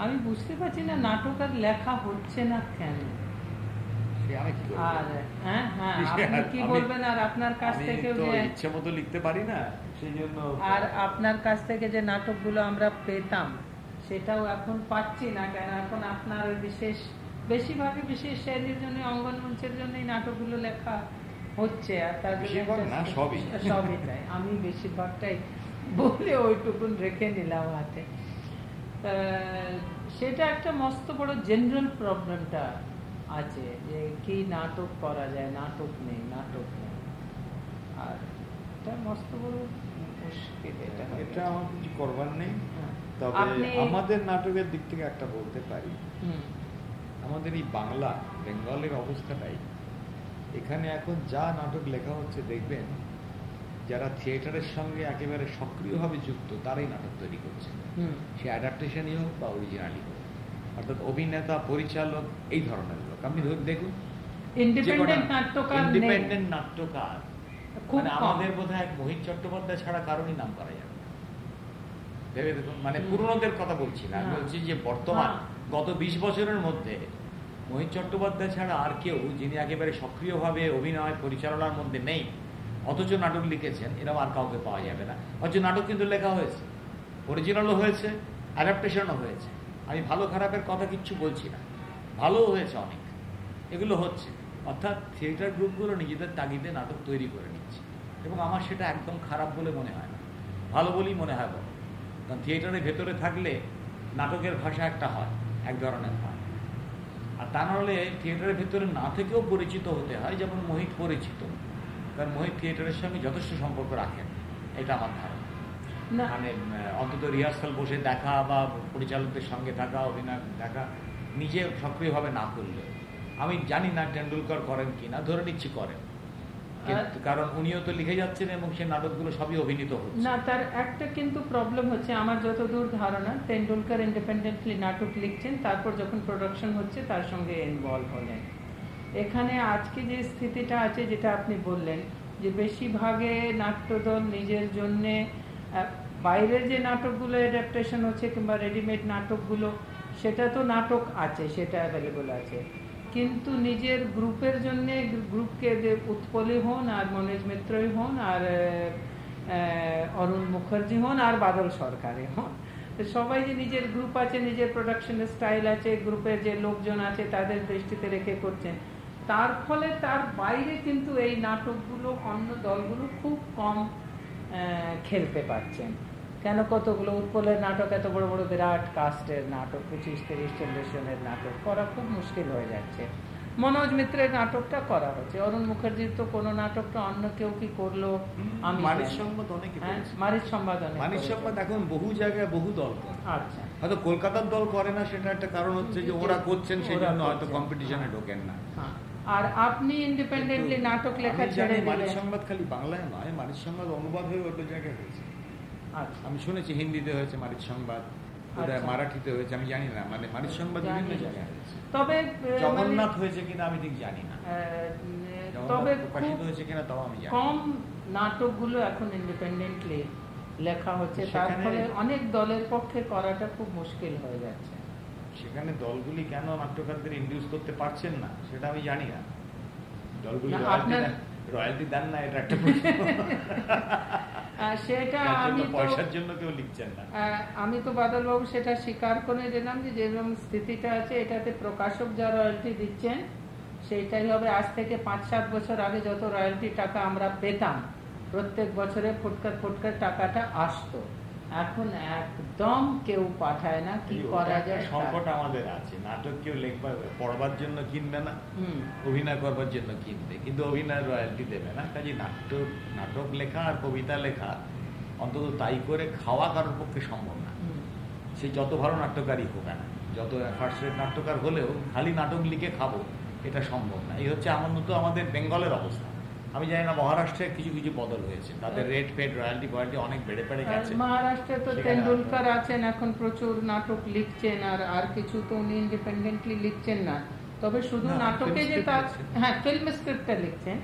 B: আমি বুঝতে পারছি না নাটক আর লেখা হচ্ছে না কেন। আর হ্যাঁ হ্যাঁ আপনি কি বলবেন আর আপনার কাছ থেকে
A: ইচ্ছে মতো লিখতে পারি না সেই জন্য
B: আর আপনার কাছ থেকে যে নাটকগুলো আমরা পেতাম সেটাও এখন পাচ্ছি না কেন এখন আপনার ওই বিশেষ বেশিরভাগই বিশেষ শ্রেণির জন্য অঙ্গন মঞ্চের জন্য নাটকগুলো লেখা হচ্ছে আর তার
A: সবই।
B: সবই তাই। আমি বেশিরভাগটাই বলে ওইটুকুন রেখে নিলাম হাতে। সেটা একটা মস্ত বড় জেনারেল প্রবলেমটা আছে যে কি নাটক করা যায় নাটক নেই নাটক নেই। আর এটা মস্ত বড় মুশকিল এটা
A: এটা আমার কিছু করবার নেই। হ্যাঁ। তবে আমাদের নাটকের দিক থেকে একটা বলতে পারি। আমাদের এই বাংলা বেঙ্গলের অবস্থাটাই। এখানে এখন যা নাটক লেখা হচ্ছে দেখবেন যারা থিয়েটারের সঙ্গে একেবারে সক্রিয়ভাবে যুক্ত তারাই নাটক তৈরি করছে। সে অ্যাডাপ্টেশনই হোক বা অরিজিনালি হোক। অর্থাৎ অভিনেতা পরিচালক এই ধরনের লোক। আপনি দেখুন ইন্ডিপেন্ডেন্ট নাট্যকার মানে আমাদের বোধ হয় মোহিত চট্টোপাধ্যায় ছাড়া কারণই নাম করা যাবে ভেবে দেখুন মানে পুরনোদের কথা বলছি না। বলছি যে বর্তমান। গত বিশ বছরের মধ্যে মোহিত চট্টোপাধ্যায় ছাড়া আর কেউ যিনি একেবারে সক্রিয়ভাবে অভিনয় পরিচালনার মধ্যে নেই অথচ নাটক লিখেছেন এরকম আর কাউকে পাওয়া যাবে না। অথচ নাটক কিন্তু লেখা হয়েছে অরিজিনালও হয়েছে অ্যাডাপ্টেশনও হয়েছে। আমি ভালো খারাপের কথা কিচ্ছু বলছি না। ভালোও হয়েছে অনেক। এগুলো হচ্ছে। অর্থাৎ থিয়েটার গ্রুপগুলো নিজেদের তাগিদে নাটক তৈরি করে নিচ্ছে। এবং আমার সেটা একদম খারাপ বলে মনে হয় না। ভালো বলেই মনে হয় বলো কারণ থিয়েটারের ভেতরে থাকলে নাটকের ভাষা একটা হয় এক ধরনের হয়। আর তা নাহলে থিয়েটারের ভেতরে না থেকেও পরিচিত হতে হয় যেমন মোহিত পরিচিত। কারণ মোহিত থিয়েটারের সঙ্গে যথেষ্ট সম্পর্ক রাখেন এটা আমার ধারণা। মানে অন্তত রিহার্সাল বসে দেখা বা পরিচালকদের সঙ্গে থাকা অভিনয় দেখা নিজে সক্রিয়ভাবে না করলে আমি জানি না টেন্ডুলকার করেন কিনা ধরে নিচ্ছি করেন। কারণ উনিও তো লিখে যাচ্ছেন এবং সে নাটকগুলো সবই অভিনীত হচ্ছে।
B: না তার একটা কিন্তু প্রবলেম হচ্ছে আমার যতদূর ধারণা তেন্ডুলকার ইন্ডিপেন্ডেন্টলি নাটক লিখছেন তারপর যখন প্রোডাকশন হচ্ছে তার সঙ্গে ইনভলভ হলেন। এখানে আজকে যে স্থিতিটা আছে যেটা আপনি বললেন যে বেশিরভাগে নাট্যদল নিজের জন্যে বাইরের যে নাটকগুলো অ্যাডাপ্টেশন হচ্ছে কিংবা রেডিমেড নাটকগুলো সেটা তো নাটক আছে সেটা অ্যাভেলেবল আছে। কিন্তু নিজের গ্রুপের জন্য গ্রুপকে উৎপলি হন আর মনোজ মিত্রই হন আর অরুণ মুখার্জি হন আর বাদল সরকারে হন। সবাই যে নিজের গ্রুপ আছে, নিজের প্রোডাকশন স্টাইল আছে, গ্রুপের যে লোকজন আছে তাদের দৃষ্টিতে রেখে করছেন। তার ফলে তার বাইরে কিন্তু এই নাটকগুলো অন্য দলগুলো খুব কম খেলতে পারছেন। কেন কতগুলো উৎপলের নাটক এত বড় বড় বিরাট কাস্টের নাটক পঁচিশ তিরিশ চল্লিশ জনের নাটক? করা খুব মুশকিল হয়ে যাচ্ছে। মনোজ মিত্রের নাটকটা করা হচ্ছে। অরুণ মুখার্জির তো কোনো নাটকটা অন্য কেউ কি করল?
A: আমি অনেক
B: হ্যাঁ,
A: এখন বহু জায়গায় বহু দল করে। আচ্ছা। হয়তো কলকাতার দল করে না সেটা একটা কারণ হচ্ছে যে ওরা করছেন সেই জন্য হয়তো কম্পিটিশনে ঢোকেন না।
B: হ্যাঁ। আর আপনি ইন্ডিপেন্ডেন্টলি নাটক লেখা ছেড়ে
A: দিলেন। সংবাদ খালি বাংলায় নয় মারির সংবাদ অনুবাদ হয়ে অন্য জায়গায় হয়েছে। আমি শুনেছি হিন্দিতে হয়েছে মারিচ সংবাদ আচ্ছা। মারাঠিতে হয়েছে আমি জানি না মানে মারিচ সংবাদ বিভিন্ন জায়গায় তবে জগন্নাথ মানে হয়েছে কিনা আমি ঠিক জানি না। তবে প্রকাশিত হয়েছে কিনা তাও আমি জানি
B: কম নাটকগুলো এখন ইন্ডিপেন্ডেন্টলি লেখা হচ্ছে। তার ফলে অনেক দলের পক্ষে করাটা খুব মুশকিল হয়ে যাচ্ছে।
A: সেখানে দলগুলি কেন নাট্যকারদের ইন্ডিউস করতে পারছেন না সেটা আমি জানি না। দলগুলি রয়্যালটি দেন না এটা একটা
B: সেটা আমি পয়সার জন্য কেউ লিখছেন না। আমি তো বাদলবাবু সেটা স্বীকার করে দিলাম যে যেরকম স্থিতিটা আছে এটাতে প্রকাশক যা রয়্যালটি দিচ্ছেন সেইটাই হবে আজ থেকে পাঁচ সাত বছর আগে যত রয়্যালটি টাকা আমরা পেতাম প্রত্যেক বছরে ফুটকার ফুটকার টাকাটা আসতো। এখন একদম কেউ পাঠায় না কি করা যায়
A: সংকট আমাদের আছে। নাটক কেউ লেখবার পড়বার জন্য কিনবে না অভিনয় করবার জন্য কিনবে কিন্তু অভিনয় রয়্যালটি দেবে না। কাজে নাটক নাটক লেখা আর কবিতা লেখা অন্তত তাই করে খাওয়া কারোর পক্ষে সম্ভব না। সে যত ভালো নাট্যকারই হোক না যত ফার্স্ট রেট নাট্যকার হলেও খালি নাটক লিখে খাব এটা সম্ভব না। এই হচ্ছে আমার মতো আমাদের বেঙ্গলের অবস্থা। আমি জানি না মহারাষ্ট্রে কিছু কিছু বদল হয়েছে। তাদের রেট ফেট রয়্যালটি ফয়্যালটি অনেক বেড়ে বেড়ে গেছে।
B: মহারাষ্ট্রে তো তেন্ডুলকার আছেন এখন প্রচুর নাটক লিখছেন আর আর কিছু তো উনি ইন্ডিপেন্ডেন্টলি লিখছেন না। তবে শুধু নাটকে যে তার হ্যাঁ ফিল্ম স্ক্রিপ্টটা লিখছেন।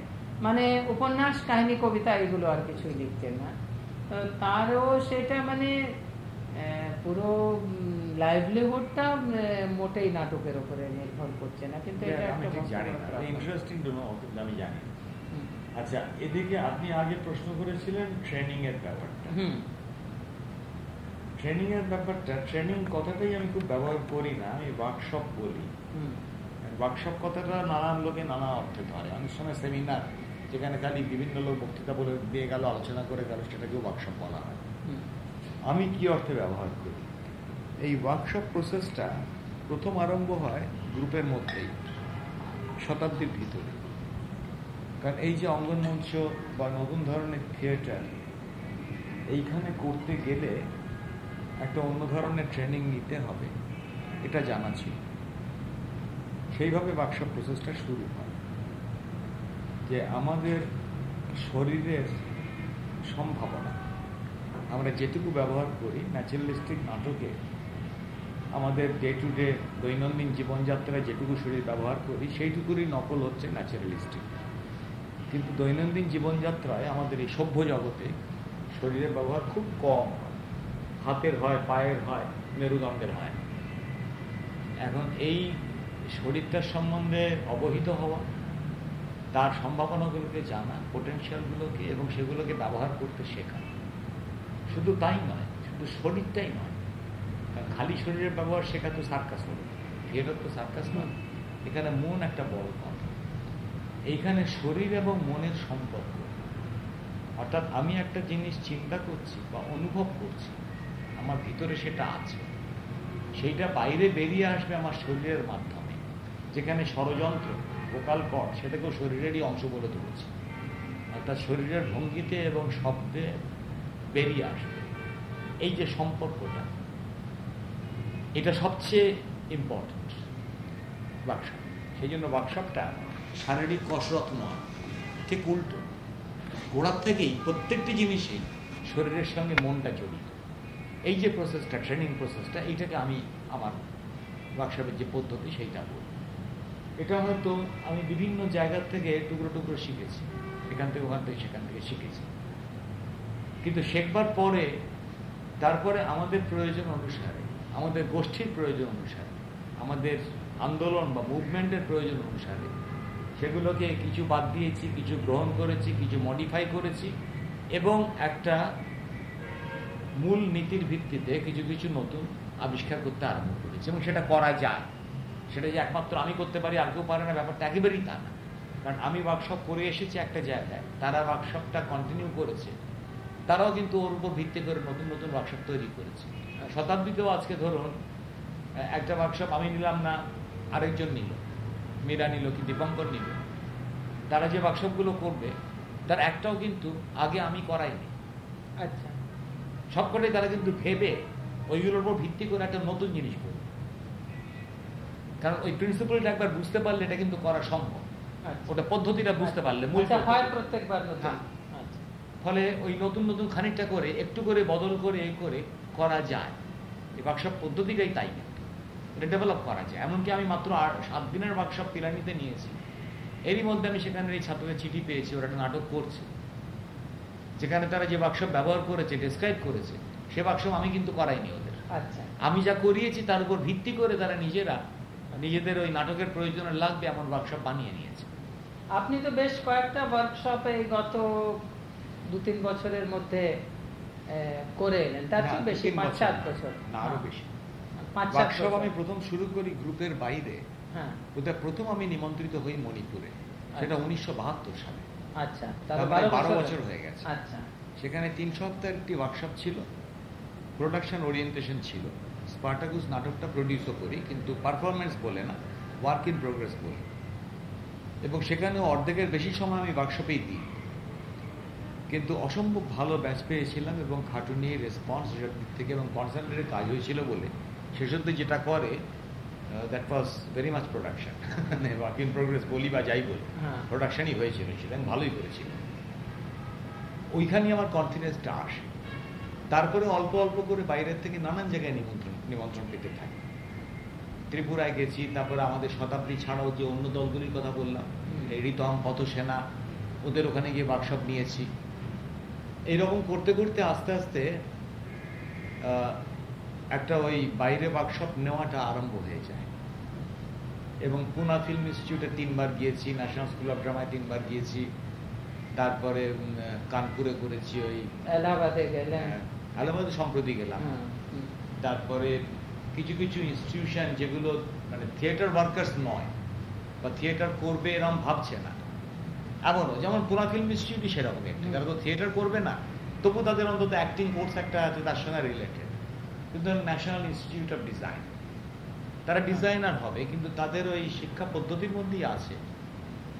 B: মানে উপন্যাস কাহিনী কবিতা এগুলো আর কিছুই লিখছেন না। তারও সেটা মানে পুরো লাইভলিহুডটা মোটেই নাটকের উপরে নির্ভর করছে না কিন্তু এটা
A: একটা ইন্টারেস্টিং আমি জানি আচ্ছা এদিকে আপনি আগে প্রশ্ন করেছিলেন ট্রেনিং এর ব্যাপারটা। ট্রেনিং এর ব্যাপারটা ট্রেনিং কথাটাই আমি খুব ব্যবহার করি না আমি ওয়ার্কশপ বলি। ওয়ার্কশপ কথাটা নানান লোকে নানা অর্থে ধরে। অনেক সময় সেমিনার যেখানে খালি বিভিন্ন লোক বক্তৃতা বলে দিয়ে গেল আলোচনা করে গেল সেটাকে ওয়ার্কশপ বলা হয়। আমি কি অর্থে ব্যবহার করি? এই ওয়ার্কশপ প্রসেসটা প্রথম আরম্ভ হয় গ্রুপের মধ্যেই শতাব্দীর ভিতরে। কারণ এই যে অঙ্গন মঞ্চ বা নতুন ধরনের থিয়েটার এইখানে করতে গেলে একটা অন্য ধরনের ট্রেনিং নিতে হবে, এটা জানা ছিল। সেইভাবে বাক্সা প্রসেসটা শুরু হয়। যে আমাদের শরীরের সম্ভাবনা, আমরা যেটুকু ব্যবহার করি ন্যাচারালিস্টিক নাটকে, আমাদের ডে টু ডে দৈনন্দিন জীবনযাত্রায় যেটুকু শরীর ব্যবহার করি, সেইটুকুরই নকল হচ্ছে ন্যাচারালিস্টিক কিন্তু দৈনন্দিন জীবনযাত্রায় আমাদের এই সভ্য জগতে শরীরের ব্যবহার খুব কম। হাতের হয়, পায়ের হয়, মেরুদণ্ডের হয়। এখন এই শরীরটার সম্বন্ধে অবহিত হওয়া, তার সম্ভাবনাগুলোকে জানা পোটেন্সিয়ালগুলোকে এবং সেগুলোকে ব্যবহার করতে শেখা। শুধু তাই নয়, শুধু শরীরটাই নয় খালি শরীরের ব্যবহার শেখা তো সার্কাস হলো। থিয়েটার তো সার্কাস নয়। এখানে মন একটা বড় এইখানে শরীর এবং মনের সম্পর্ক। অর্থাৎ আমি একটা জিনিস চিন্তা করছি বা অনুভব করছি, আমার ভিতরে সেটা আছে। সেইটা বাইরে বেরিয়ে আসবে আমার শরীরের মাধ্যমে, যেখানে ষড়যন্ত্র, ভোকাল কট সেটাকেও শরীরেরই অংশ বলে ধরেছি। অর্থাৎ শরীরের ভঙ্গিতে এবং শব্দে বেরিয়ে আসবে। এই যে সম্পর্কটা, এটা সবচেয়ে ইম্পর্টেন্ট ওয়ার্কশপ সেই জন্য ওয়ার্কশপটা শারীরিক কসরত নয়, ঠিক উল্টো। গোড়ার থেকেই প্রত্যেকটি জিনিসই শরীরের সঙ্গে মনটা জড়িত। এই যে প্রসেসটা ট্রেনিং প্রসেসটা এইটাকে আমি আমার ওয়ার্কশপের যে পদ্ধতি, সেইটা বলি। এটা হয়তো আমি বিভিন্ন জায়গার থেকে টুকরো টুকরো শিখেছি। এখান থেকে ওখান থেকে সেখান থেকে শিখেছি। কিন্তু শেখবার পরে, তারপরে আমাদের প্রয়োজন অনুসারে, আমাদের গোষ্ঠীর প্রয়োজন অনুসারে, আমাদের আন্দোলন বা মুভমেন্টের প্রয়োজন অনুসারে সেগুলোকে কিছু বাদ দিয়েছি, কিছু গ্রহণ করেছি, কিছু মডিফাই করেছি এবং একটা মূল নীতির ভিত্তিতে কিছু কিছু নতুন আবিষ্কার করতে আরম্ভ করেছি এবং সেটা করা যায়। সেটা যে একমাত্র আমি করতে পারি আর কেউ পারে না, ব্যাপারটা একেবারেই তা না। কারণ আমি ওয়ার্কশপ করে এসেছি একটা জায়গায়, তারা ওয়ার্কশপটা কন্টিনিউ করেছে। তারাও কিন্তু ওর উপর ভিত্তি করে নতুন নতুন ওয়ার্কশপ তৈরি করেছে। শতাব্দীতেও আজকে ধরুন, একটা ওয়ার্কশপ আমি নিলাম না, আরেকজন নিল। মীরা নিল কি দীপঙ্কর নিল তারা যে ওয়ার্কশপগুলো করবে তার একটাও কিন্তু আগে আমি করাইনি।
B: আচ্ছা।
A: সবকটাই তারা কিন্তু ভেবে ওইগুলোর উপর ভিত্তি করে একটা নতুন জিনিস করবে। কারণ ওই প্রিন্সিপালটা একবার বুঝতে পারলে এটা কিন্তু করা সম্ভব। আচ্ছা। ওটা পদ্ধতিটা বুঝতে পারলে
B: আচ্ছা, হয় প্রত্যেকবার।
A: আচ্ছা। ফলে ওই নতুন নতুন খানিকটা করে একটু করে বদল করে এই করে করা যায়। এই ওয়ার্কশপ পদ্ধতিটাই তাই। এটা ডেভেলপ করা যায়। এমনকি আমি মাত্র সাত দিনের ওয়ার্কশপ পিলানিতে নিয়েছি। এরই মধ্যে আমি সেখানে এই ছাত্রদের চিঠি পেয়েছি ওরা একটা নাটক করছে। যেখানে তারা যে ওয়ার্কশপ ব্যবহার করেছে ডেসক্রাইব করেছে সে ওয়ার্কশপ আমি কিন্তু করাইনি ওদের।
B: আচ্ছা।
A: আমি যা করিয়েছি তার উপর ভিত্তি করে তারা নিজেরা নিজেদের ওই নাটকের প্রয়োজনে লাগবে এমন ওয়ার্কশপ বানিয়ে নিয়েছে।
B: আপনি তো বেশ কয়েকটা ওয়ার্কশপে গত দু তিন বছরের মধ্যে করে এলেন। তার চেয়ে বেশি পাঁচ সাত বছর
A: আরও বেশি। ওয়ার্কশপ আমি প্রথম শুরু করি গ্রুপের বাইরে। হ্যাঁ। প্রথম আমি নিমন্ত্রিত হই মণিপুরে। সেটা আচ্ছা। উনিশশো বাহাত্তর সালে।
B: আচ্ছা
A: বারো বছর হয়ে গেছে। আচ্ছা। সেখানে তিন সপ্তাহের একটি ওয়ার্কশপ ছিল। প্রোডাকশন ওরিয়েন্টেশন ছিল। স্পার্টাকুস নাটকটা প্রডিউসও করি কিন্তু পারফরমেন্স বলে না ওয়ার্ক ইন প্রোগ্রেস বলে। এবং সেখানে অর্ধেকের বেশি সময় আমি ওয়ার্কশপেই দিই। কিন্তু অসম্ভব ভালো ব্যাচ পেয়েছিলাম এবং খাটুনি রেসপন্স এসব দিক থেকে এবং কনসেন্ট্রেটের কাজ হয়েছিল বলে শেষ অব্দি যেটা করে that was very much production মানে ওয়ার্ক ইন প্রোগ্রেস বলি বা যাই বলি প্রোডাকশনই হয়েছিল সেটা আমি ভালোই করেছিল ওইখানে আমার কনফিডেন্সটা আসে। তারপরে অল্প অল্প করে বাইরের থেকে নানান জায়গায় নিমন্ত্রণ নিমন্ত্রণ পেতে থাকি। ত্রিপুরায় গেছি তারপরে আমাদের শতাব্দী ছাড়াও যে অন্য দলগুলির কথা বললাম রিতম পথসেনা ওদের ওখানে গিয়ে ওয়ার্কশপ নিয়েছি। এইরকম করতে করতে আস্তে আস্তে একটা ওই বাইরে ওয়ার্কশপ নেওয়াটা আরম্ভ হয়ে যায়। এবং পুনা ফিল্ম ইনস্টিটিউটে তিনবার গিয়েছি ন্যাশনাল স্কুল অফ ড্রামায় তিনবার গিয়েছি তারপরে কানপুরে করেছি ওই
B: এলাহাবাদে গেলেন?
A: এলাহাবাদে সম্প্রতি গেলাম। তারপরে কিছু কিছু ইনস্টিটিউশন যেগুলো মানে থিয়েটার ওয়ার্কার্স নয় বা থিয়েটার করবে এরকম ভাবছে না। এমনও যেমন পুনা ফিল্ম ইনস্টিটিউটই সেরকম একটি। তারা তো থিয়েটার করবে না তবু তাদের অন্তত অ্যাক্টিং কোর্স একটা আছে তার সঙ্গে রিলেটেড কিন্তু ন্যাশনাল ইনস্টিটিউট অফ ডিজাইন তারা ডিজাইনার হবে, কিন্তু তাদের ওই শিক্ষা পদ্ধতির মধ্যেই আছে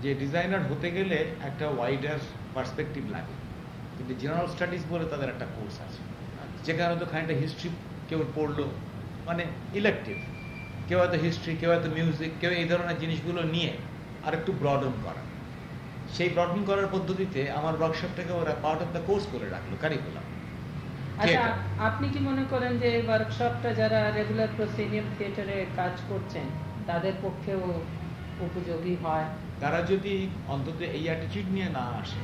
A: যে ডিজাইনার হতে গেলে একটা ওয়াইডার পার্সপেক্টিভ লাগে। কিন্তু জেনারেল স্টাডিজ বলে তাদের একটা কোর্স আছে। যেখানে তো খানিকটা হিস্ট্রি কেউ পড়ল মানে ইলেকটিভ কেউ হয়তো হিস্ট্রি কেউ হয়তো মিউজিক কেউ এই ধরনের জিনিসগুলো নিয়ে আর একটু ব্রডন করা। সেই ব্রডন করার পদ্ধতিতে আমার ওয়ার্কশপটাকে ওরা পার্ট অফ দ্য কোর্স করে রাখল কারিকুলাম
B: আচ্ছা আপনি কি মনে করেন যে এই ওয়ার্কশপটা যারা রেগুলার প্রসিনিয়াম থিয়েটারে কাজ করছেন তাদের পক্ষেও উপযোগী হয়?
A: তারা যদি অন্তত এই অ্যাটিচিউড নিয়ে না আসে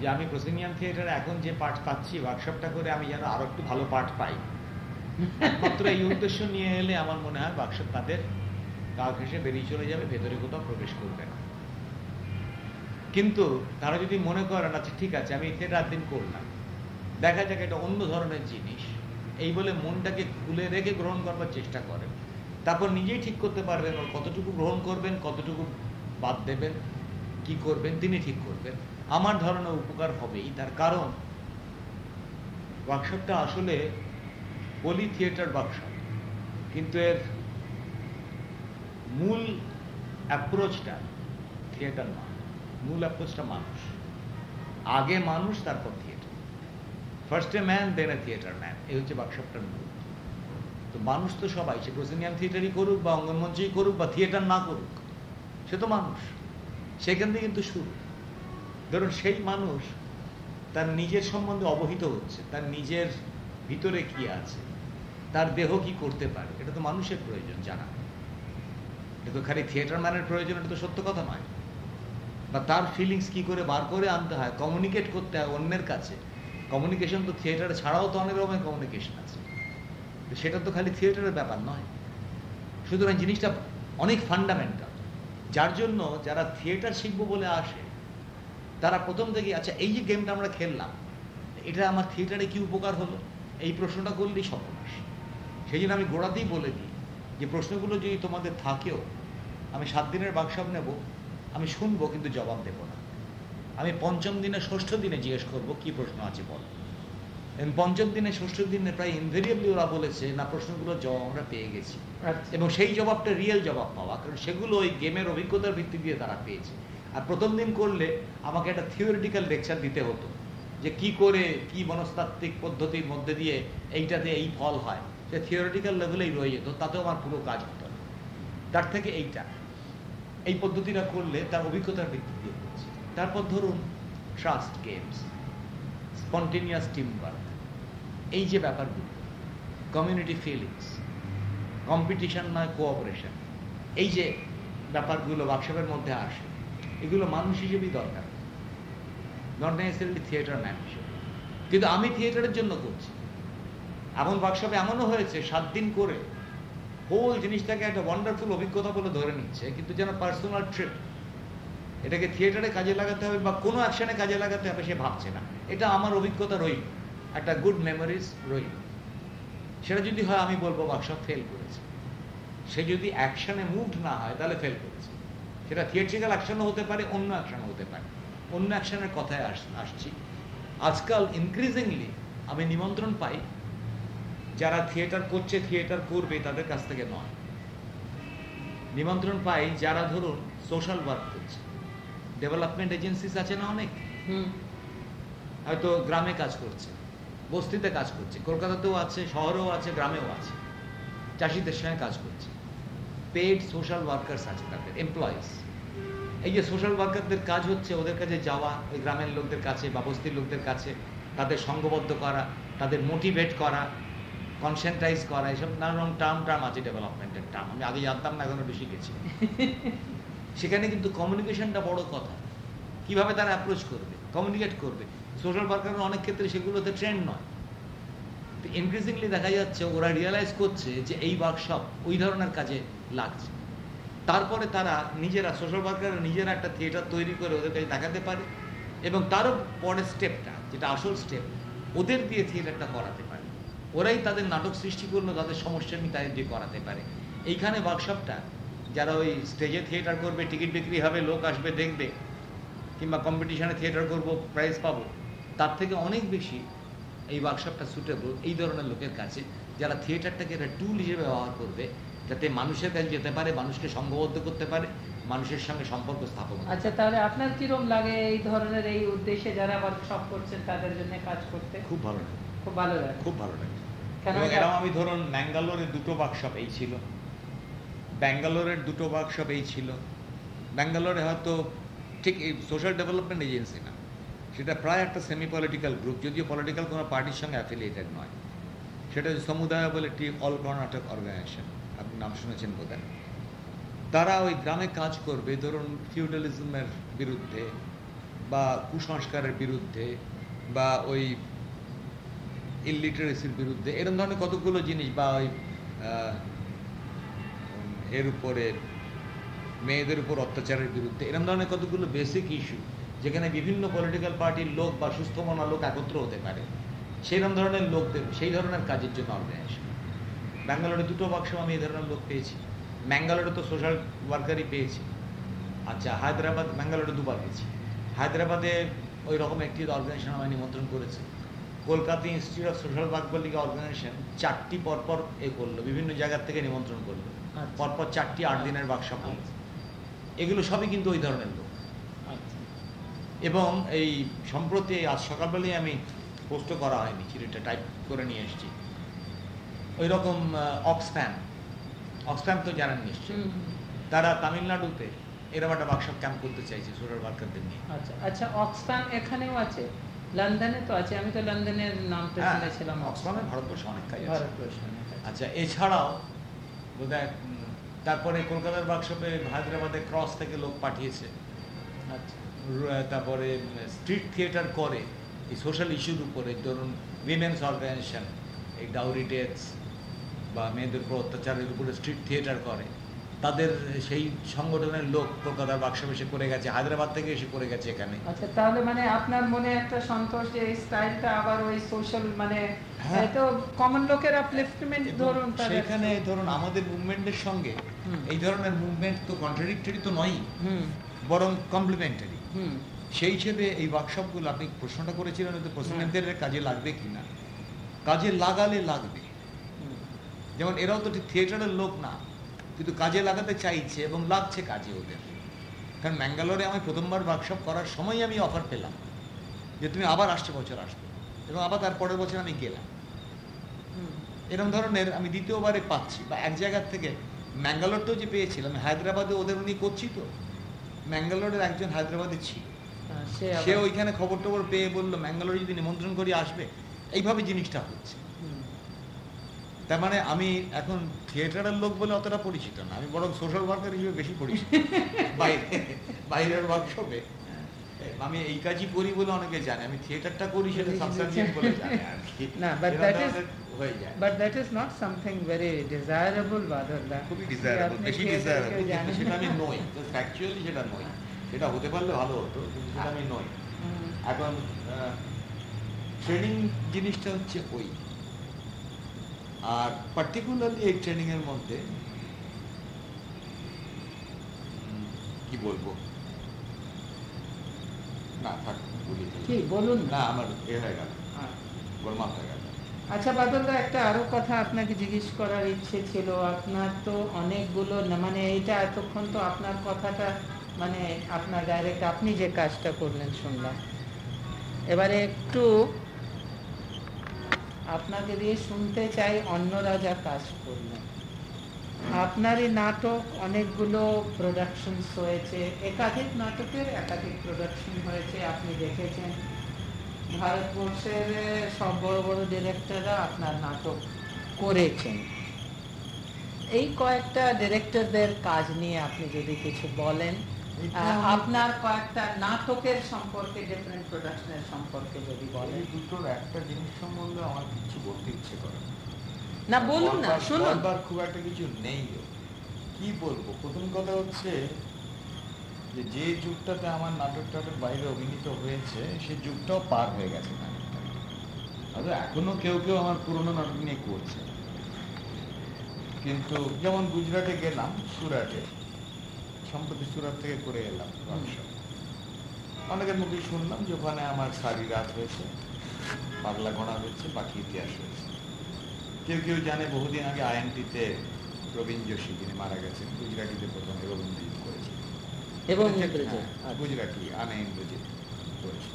A: যে আমি প্রসিনিয়াম থিয়েটারে এখন যে পার্ট পাচ্ছি ওয়ার্কশপটা করে আমি যেন আরও একটু ভালো পার্ট পাই। একমাত্র এই উদ্দেশ্য নিয়ে এলে আমার মনে হয় ওয়ার্কশপ তাদের গা ঘেসে বেরিয়ে চলে যাবে ভেতরে কোথাও প্রবেশ করবে না। কিন্তু তারা যদি মনে করেন আচ্ছা ঠিক আছে আমি থিয়েটার দিন করলাম। দেখা যাক এটা অন্য ধরনের জিনিস। এই বলে মনটাকে খুলে রেখে গ্রহণ করবার চেষ্টা করেন তারপর নিজেই ঠিক করতে পারবেন ওর কতটুকু গ্রহণ করবেন, কতটুকু বাদ দেবেন, কি করবেন, তিনি ঠিক করবেন। আমার ধরনের উপকার হবেই। তার কারণ ওয়ার্কশপটা আসলে বলি থিয়েটার ওয়ার্কশপ কিন্তু এর মূল অ্যাপ্রোচটা থিয়েটার নয় মূল অ্যাপ্রোচটা মানুষ। আগে মানুষ, তারপর theatre first a man then a theatre man এই হচ্ছে ওয়ার্কশপটার মূল। তো মানুষ তো সবাই, সে প্রসিনিয়াম থিয়েটারই করুক বা অঙ্গনমঞ্চই করুক বা থিয়েটার না করুক, সে তো মানুষ। সেখান থেকে কিন্তু শুরু। ধরুন সেই মানুষ তার নিজের সম্বন্ধে অবহিত হচ্ছে, তার নিজের ভিতরে কি আছে, তার দেহ কি করতে পারে, এটা তো মানুষের প্রয়োজন জানা। এটা তো খালি থিয়েটার ম্যানের প্রয়োজন, এটা তো সত্য কথা নয়। বা তার ফিলিংস কি করে বার করে আনতে হয় কমিউনিকেট করতে হয় অন্যের কাছে কমিউনিকেশন তো থিয়েটার ছাড়াও তো অনেক রকমের কমিউনিকেশন আছে। সেটা তো খালি থিয়েটারের ব্যাপার নয়। সুতরাং জিনিসটা অনেক ফান্ডামেন্টাল যার জন্য যারা থিয়েটার শিখব বলে আসে, তারা প্রথম থেকে আচ্ছা এই যে গেমটা আমরা খেললাম, এটা আমার থিয়েটারে কি উপকার হলো? এই প্রশ্নটা করলেই সর্বনাশ। সেই জন্য আমি গোড়াতেই বলে দিই যে প্রশ্নগুলো যদি তোমাদের থাকেও, আমি সাত দিনের বাকশাপ নেব, আমি শুনব কিন্তু জবাব দেব না। আমি পঞ্চম দিনে ষষ্ঠ দিনে জিজ্ঞেস করব কি প্রশ্ন আছে বল। পঞ্চম দিনে ষষ্ঠ দিনে প্রায় ইনভেরিয়েবলি ওরা বলেছে না প্রশ্নগুলোর জবাব আমরা পেয়ে গেছি। আচ্ছা। এবং সেই জবাবটা রিয়েল জবাব পাওয়া কারণ সেগুলো ওই গেমের অভিজ্ঞতার ভিত্তি দিয়ে তারা পেয়েছে। আর প্রথম দিন করলে আমাকে একটা থিওরিটিক্যাল লেকচার দিতে হতো যে কি করে কি মনস্তাত্ত্বিক পদ্ধতির মধ্যে দিয়ে এইটাতে এই ফল হয়। সে থিওরিটিক্যাল লেভেলেই রয়ে যেত তাতেও আমার পুরো কাজ হতো। না তার থেকে এইটা। এই পদ্ধতিটা করলে তার অভিজ্ঞতার ভিত্তি দিয়ে। তারপর ধরুন trust games spontaneous team work এই যে ব্যাপারগুলো কমিউনিটি ফিলিংস কম্পিটিশন নয় কোঅপারেশন এই যে ব্যাপারগুলো ওয়ার্কশপের মধ্যে আসে, এগুলো মানুষ হিসেবেই দরকার। নট নেসেসারিলি থিয়েটার ম্যান হিসেবে। কিন্তু আমি থিয়েটারের জন্য করছি। এমন ওয়ার্কশপে এমনও হয়েছে, সাত দিন করে হোল জিনিসটাকে একটা ওয়ান্ডারফুল অভিজ্ঞতা বলে ধরে নিচ্ছে, কিন্তু যেন পার্সোনাল ট্রিপ এটাকে থিয়েটারে কাজে লাগাতে হবে বা কোনো অ্যাকশনে কাজে লাগাতে হবে সে ভাবছে না। এটা আমার অভিজ্ঞতা রইল। একটা গুড মেমোরিজ রইল। সেটা যদি হয়, আমি বলব ওয়ার্কশপ ফেল করেছে। সে যদি অ্যাকশনে মুভ না হয়, তাহলে ফেল করেছে। সেটা থিয়েট্রিক্যাল অ্যাকশনও হতে পারে, অন্য অ্যাকশনও হতে পারে। অন্য অ্যাকশনের কথায় আসছি। আজকাল ইনক্রিজিংলি আমি নিমন্ত্রণ পাই, যারা থিয়েটার করছে, থিয়েটার করবে, তাদের কাছ থেকে নয়। নিমন্ত্রণ পাই যারা ধরুন সোশ্যাল ওয়ার্ক করছে। ডেভেলপমেন্ট এজেন্সিস আছে না অনেক? হয়তো গ্রামে কাজ করছে বস্তিতে কাজ করছে কলকাতাতেও আছে শহরেও আছে গ্রামেও আছে চাষিদের সঙ্গে কাজ করছে। পেড সোশ্যাল ওয়ার্কার্স আছে তাদের এমপ্লয়িজ এই যে সোশ্যাল ওয়ার্কারদের কাজ হচ্ছে ওদের কাছে যাওয়া ওই গ্রামের লোকদের কাছে বা বস্তির লোকদের কাছে তাদের সঙ্গবদ্ধ করা তাদের মোটিভেট করা কনসেন্ট্রাইজ করা এসব নানান টার্ম টার্ম আছে ডেভেলপমেন্টের টার্ম আমি আগে জানতাম না এখনও বেশি গেছি। সেখানে কিন্তু কমিউনিকেশনটা বড় কথা। কীভাবে তারা অ্যাপ্রোচ করবে? কমিউনিকেট করবে। সোশ্যাল ওয়ার্কারের অনেক ক্ষেত্রে সেগুলোতে ট্রেন্ড নয়। তো ইনক্রিজিংলি দেখা যাচ্ছে ওরা রিয়েলাইজ করছে যে এই ওয়ার্কশপ ওই ধরনের কাজে লাগছে। তারপরে তারা নিজেরা সোশ্যাল ওয়ার্কাররা নিজেরা একটা থিয়েটার তৈরি করে ওদের কাছে দেখাতে পারে এবং তারও পরের স্টেপটা যেটা আসল স্টেপ ওদের দিয়ে থিয়েটারটা করাতে পারে। ওরাই তাদের নাটক সৃষ্টি করল, তাদের সমস্যা নিয়ে তাদের দিয়ে করাতে পারে। এইখানে ওয়ার্কশপটা যারা ওই স্টেজে থিয়েটার করবে টিকিট বিক্রি হবে লোক আসবে দেখবে কিংবা কম্পিটিশনে থিয়েটার করব প্রাইজ পাবো তার থেকে অনেক বেশি এই ওয়ার্কশপটা সুটেবল এই ধরনের লোকের কাছে যারা থিয়েটারটাকে একটা টুল হিসেবে ব্যবহার করবে যাতে মানুষের কাছে যেতে পারে মানুষকে সংঘবদ্ধ করতে পারে মানুষের সঙ্গে সম্পর্ক স্থাপন
B: আচ্ছা তাহলে আপনার কিরম লাগে এই ধরনের এই উদ্দেশ্যে যারা ওয়ার্কশপ করছেন তাদের জন্য কাজ করতে?
A: খুব ভালো লাগে।
B: খুব ভালো লাগে।
A: খুব ভালো লাগে। এরকম আমি ধরুন ম্যাঙ্গালোরের দুটো ওয়ার্কশপ এই ছিল। ব্যাঙ্গালোরের দুটো ওয়ার্কশপ এই ছিল। ব্যাঙ্গালোরে হয়তো ঠিক এই সোশ্যাল ডেভেলপমেন্ট এজেন্সি না। সেটা প্রায় একটা সেমি পলিটিক্যাল গ্রুপ যদিও পলিটিক্যাল কোনো পার্টির সঙ্গে অ্যাফিলিয়েটেড নয়। সেটা সমুদায় বলে একটি অল কর্ণাটক অর্গানাইজেশন আপনি নাম শুনেছেন বোধহয়। তারা ওই গ্রামে কাজ করবে, ধরুন ফিউডালিজমের বিরুদ্ধে বা কুসংস্কারের বিরুদ্ধে বা ওই ইলিটারেসির বিরুদ্ধে এরকম ধরনের কতগুলো জিনিস বা ওই এর উপরে, মেয়েদের উপর অত্যাচারের বিরুদ্ধে। এরকম ধরনের কতগুলো বেসিক ইস্যু যেখানে বিভিন্ন পলিটিক্যাল পার্টির লোক বা সুস্থ মনা লোক একত্র হতে পারে। সেইরকম ধরনের লোকদের, সেই ধরনের কাজের জন্য অর্গানাইজেশন ব্যাঙ্গালোরে দুটো বাক্স আমি এই ধরনের লোক পেয়েছি। ম্যাঙ্গালোরে তো সোশ্যাল ওয়ার্কারই পেয়েছি। আচ্ছা হায়দ্রাবাদ ব্যাঙ্গালোরে দুবার পেয়েছি। হায়দ্রাবাদে ওই রকম একটি অর্গানাইজেশন আমায় নিমন্ত্রণ করেছে। Kolkata institute of social work organisation চারটি পরপর এ করল, বিভিন্ন জায়গার থেকে নিমন্ত্রণ করল। পরপর চারটি আট দিনের বাক্সা এগুলো সবই কিন্তু ওই ধরনের লোক। আচ্ছা। এবং এই সম্প্রতি আজ সকালবেলায় আমি পোস্টও করা হয়নি চিঠিটা টাইপ করে নিয়ে এসেছি। ওই রকম অক্সফ্যান অক্সফ্যান তো জানেন নিশ্চয়ই। তারা তামিলনাড়ুতে এরকম একটা ওয়ার্কশপ ক্যাম্প করতে চাইছে সোলার ওয়ার্কারদের নিয়ে।
B: আচ্ছা আচ্ছা অক্সফ্যান এখানেও আছে? লন্ডনে তো আছে আমি তো লন্ডনের নামটা হ্যাঁ, শুনেছিলাম।
A: অক্সফামে ভারতবর্ষে অনেক কাজ আছে। আচ্ছা এছাড়াও বোধহয় তারপরে কলকাতার ওয়ার্কশপে হায়দ্রাবাদে ক্রস থেকে লোক পাঠিয়েছে আচ্ছা তারপরে স্ট্রিট থিয়েটার করে এই সোশ্যাল ইস্যুর উপরে ধরুন উইমেন্স অর্গানাইজেশন এই ডাউরি ডেথস বা মেয়েদের উপর অত্যাচারের উপরে স্ট্রিট থিয়েটার করে তাদের সেই সংগঠনের লোক কলকাতার বাক্সম এসে করে গেছে হায়দ্রাবাদ থেকে এসে করে গেছে এখানে
B: আচ্ছা তাহলে মানে আপনার মনে একটা সন্তোষ যে এই স্টাইলটা আবার ওই সোশ্যাল মানে। তো কমন লোকের আপলিফটমেন্ট ধরুন
A: সেখানে ধরুন আমাদের মুভমেন্টের সঙ্গে এই ধরনের মুভমেন্ট তো কন্ট্রাডিক্টরি তো নয় বরং কমপ্লিমেন্টারি সেই হিসেবে এই ওয়ার্কশপগুলো আপনি প্রশ্নটা করেছিলেন হয়তো প্রশ্নের কাজে লাগবে কিনা কাজে লাগালে লাগবে। যেমন এরাও তো থিয়েটারের লোক না কিন্তু কাজে লাগাতে চাইছে এবং লাগছে কাজে ওদের। কারণ ম্যাঙ্গালোরে আমি প্রথমবার ওয়ার্কশপ করার সময় আমি অফার পেলাম যে তুমি আবার আসছে বছর আসবে। এবং আবার তার পরের বছর আমি গেলাম। এরকম ধরনের আমি দ্বিতীয়বারে পাচ্ছি। বা এক জায়গার থেকে ম্যাঙ্গালোরতেও যে পেয়েছিলাম হায়দ্রাবাদে ওদের উনি করছি তো। ম্যাঙ্গালোরের একজন হায়দ্রাবাদে ছিল। সে ওইখানে খবর টবর পেয়ে বলল ম্যাঙ্গালোরে যদি নিমন্ত্রণ করি আসবে। এইভাবে জিনিসটা হচ্ছে। তার মানে আমি এখন থিয়েটারের লোক বলে অতটা পরিচিত না। আমি বরং সোশ্যাল ওয়ার্কার হিসেবে বেশি পরিচিত। বাইরে বাইরের ওয়ার্কশপে আমি এই কাজই করি বলে অনেকে জানে আমি থিয়েটারটা করি সেটা সাবস্টান্সিয়েট বলে জানে
B: না বাট দ্যাট ইজ হয়ে যায়। But that is not something very desirable বাদারদা
A: খুবই ডিজায়ারেবল বেশি ডিজায়ারেবল সেটা আমি নই ফ্যাকচুয়ালি সেটা নই। সেটা হতে পারলে ভালো হতো কিন্তু সেটা আমি নই। এখন ট্রেনিং জিনিসটা হচ্ছে ওই। আর পার্টিকুলারলি এই ট্রেনিংয়ের মধ্যে কি বলব? না থাক
B: কি বলুন।
A: না আমার এ হয়ে গেল।
B: হ্যাঁ।
A: গোলমাল হয়ে গেল।
B: আচ্ছা বাদলদা একটা আরও কথা আপনাকে জিজ্ঞেস করার ইচ্ছে ছিল। আপনার তো অনেকগুলো মানে এইটা এতক্ষণ তো আপনার কথাটা মানে আপনার ডাইরেক্ট আপনি যে কাজটা করলেন শুনলাম। এবারে একটু আপনাকে দিয়ে শুনতে চাই অন্যরা যা কাজ করলেন। আপনারই নাটক অনেকগুলো প্রোডাকশনস হয়েছে। একাধিক নাটকের একাধিক প্রোডাকশন হয়েছে আপনি দেখেছেন। ভারতবর্ষের সব বড় বড় ডিরেক্টররা আপনার নাটক করেছেন। এই কয়েকটা ডিরেক্টরদের কাজ নিয়ে আপনি যদি কিছু বলেন আপনার কয়েকটা নাটকের সম্পর্কে ডিফারেন্ট প্রোডাকশনের সম্পর্কে যদি বলেন।
A: এই দুটোর একটা জিনিস সম্বন্ধে আমার কিছু বলতে ইচ্ছে করে
B: না। বলুন না শুনুন।
A: খুব একটা কিছু নেই কি বলব? প্রথম কথা হচ্ছে যে যে যুগটাতে আমার নাটক টাটক বাইরে অভিনীত হয়েছে সেই যুগটাও পার হয়ে গেছে খানিকটা। তবে এখনও কেউ কেউ আমার পুরনো নাটক নিয়ে করছে। কিন্তু যেমন গুজরাটে গেলাম সুরাটে। সম্প্রতি সুরাট থেকে করে এলাম। অনেকের মুখে শুনলাম যে ওখানে আমার সারি রাত হয়েছে পাগলা ঘোড়া হয়েছে বাকি ইতিহাস হয়েছে। কেউ কেউ জানে বহুদিন আগে আইএনটিতে প্রবীণ যোশী যিনি মারা গেছেন গুজরাটিতে প্রথমে রবীন্দ্রজিৎ করেছে
B: এবং
A: হ্যাঁ,
B: আচ্ছা।
A: গুজরাটি আমি ইন্দ্রজিৎ করেছি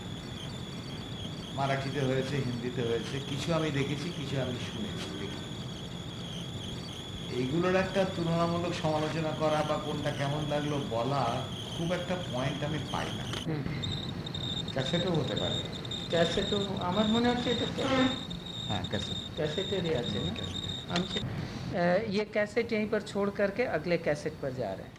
A: মারাঠিতে হয়েছে হিন্দিতে হয়েছে কিছু আমি দেখেছি কিছু আমি শুনেছি দেখি। এইগুলোর একটা তুলনামূলক সমালোচনা করা বা কোনটা কেমন লাগল বলা খুব একটা পয়েন্ট আমি পাই না। ক্যাসেটও হতে পারে।
B: ক্যাসেটও আমার মনে হচ্ছে এটা
A: कैसेट
B: कैसेट एरिया से ना? ये कैसेट यहीं पर छोड़ करके अगले कैसेट पर जा रहे हैं।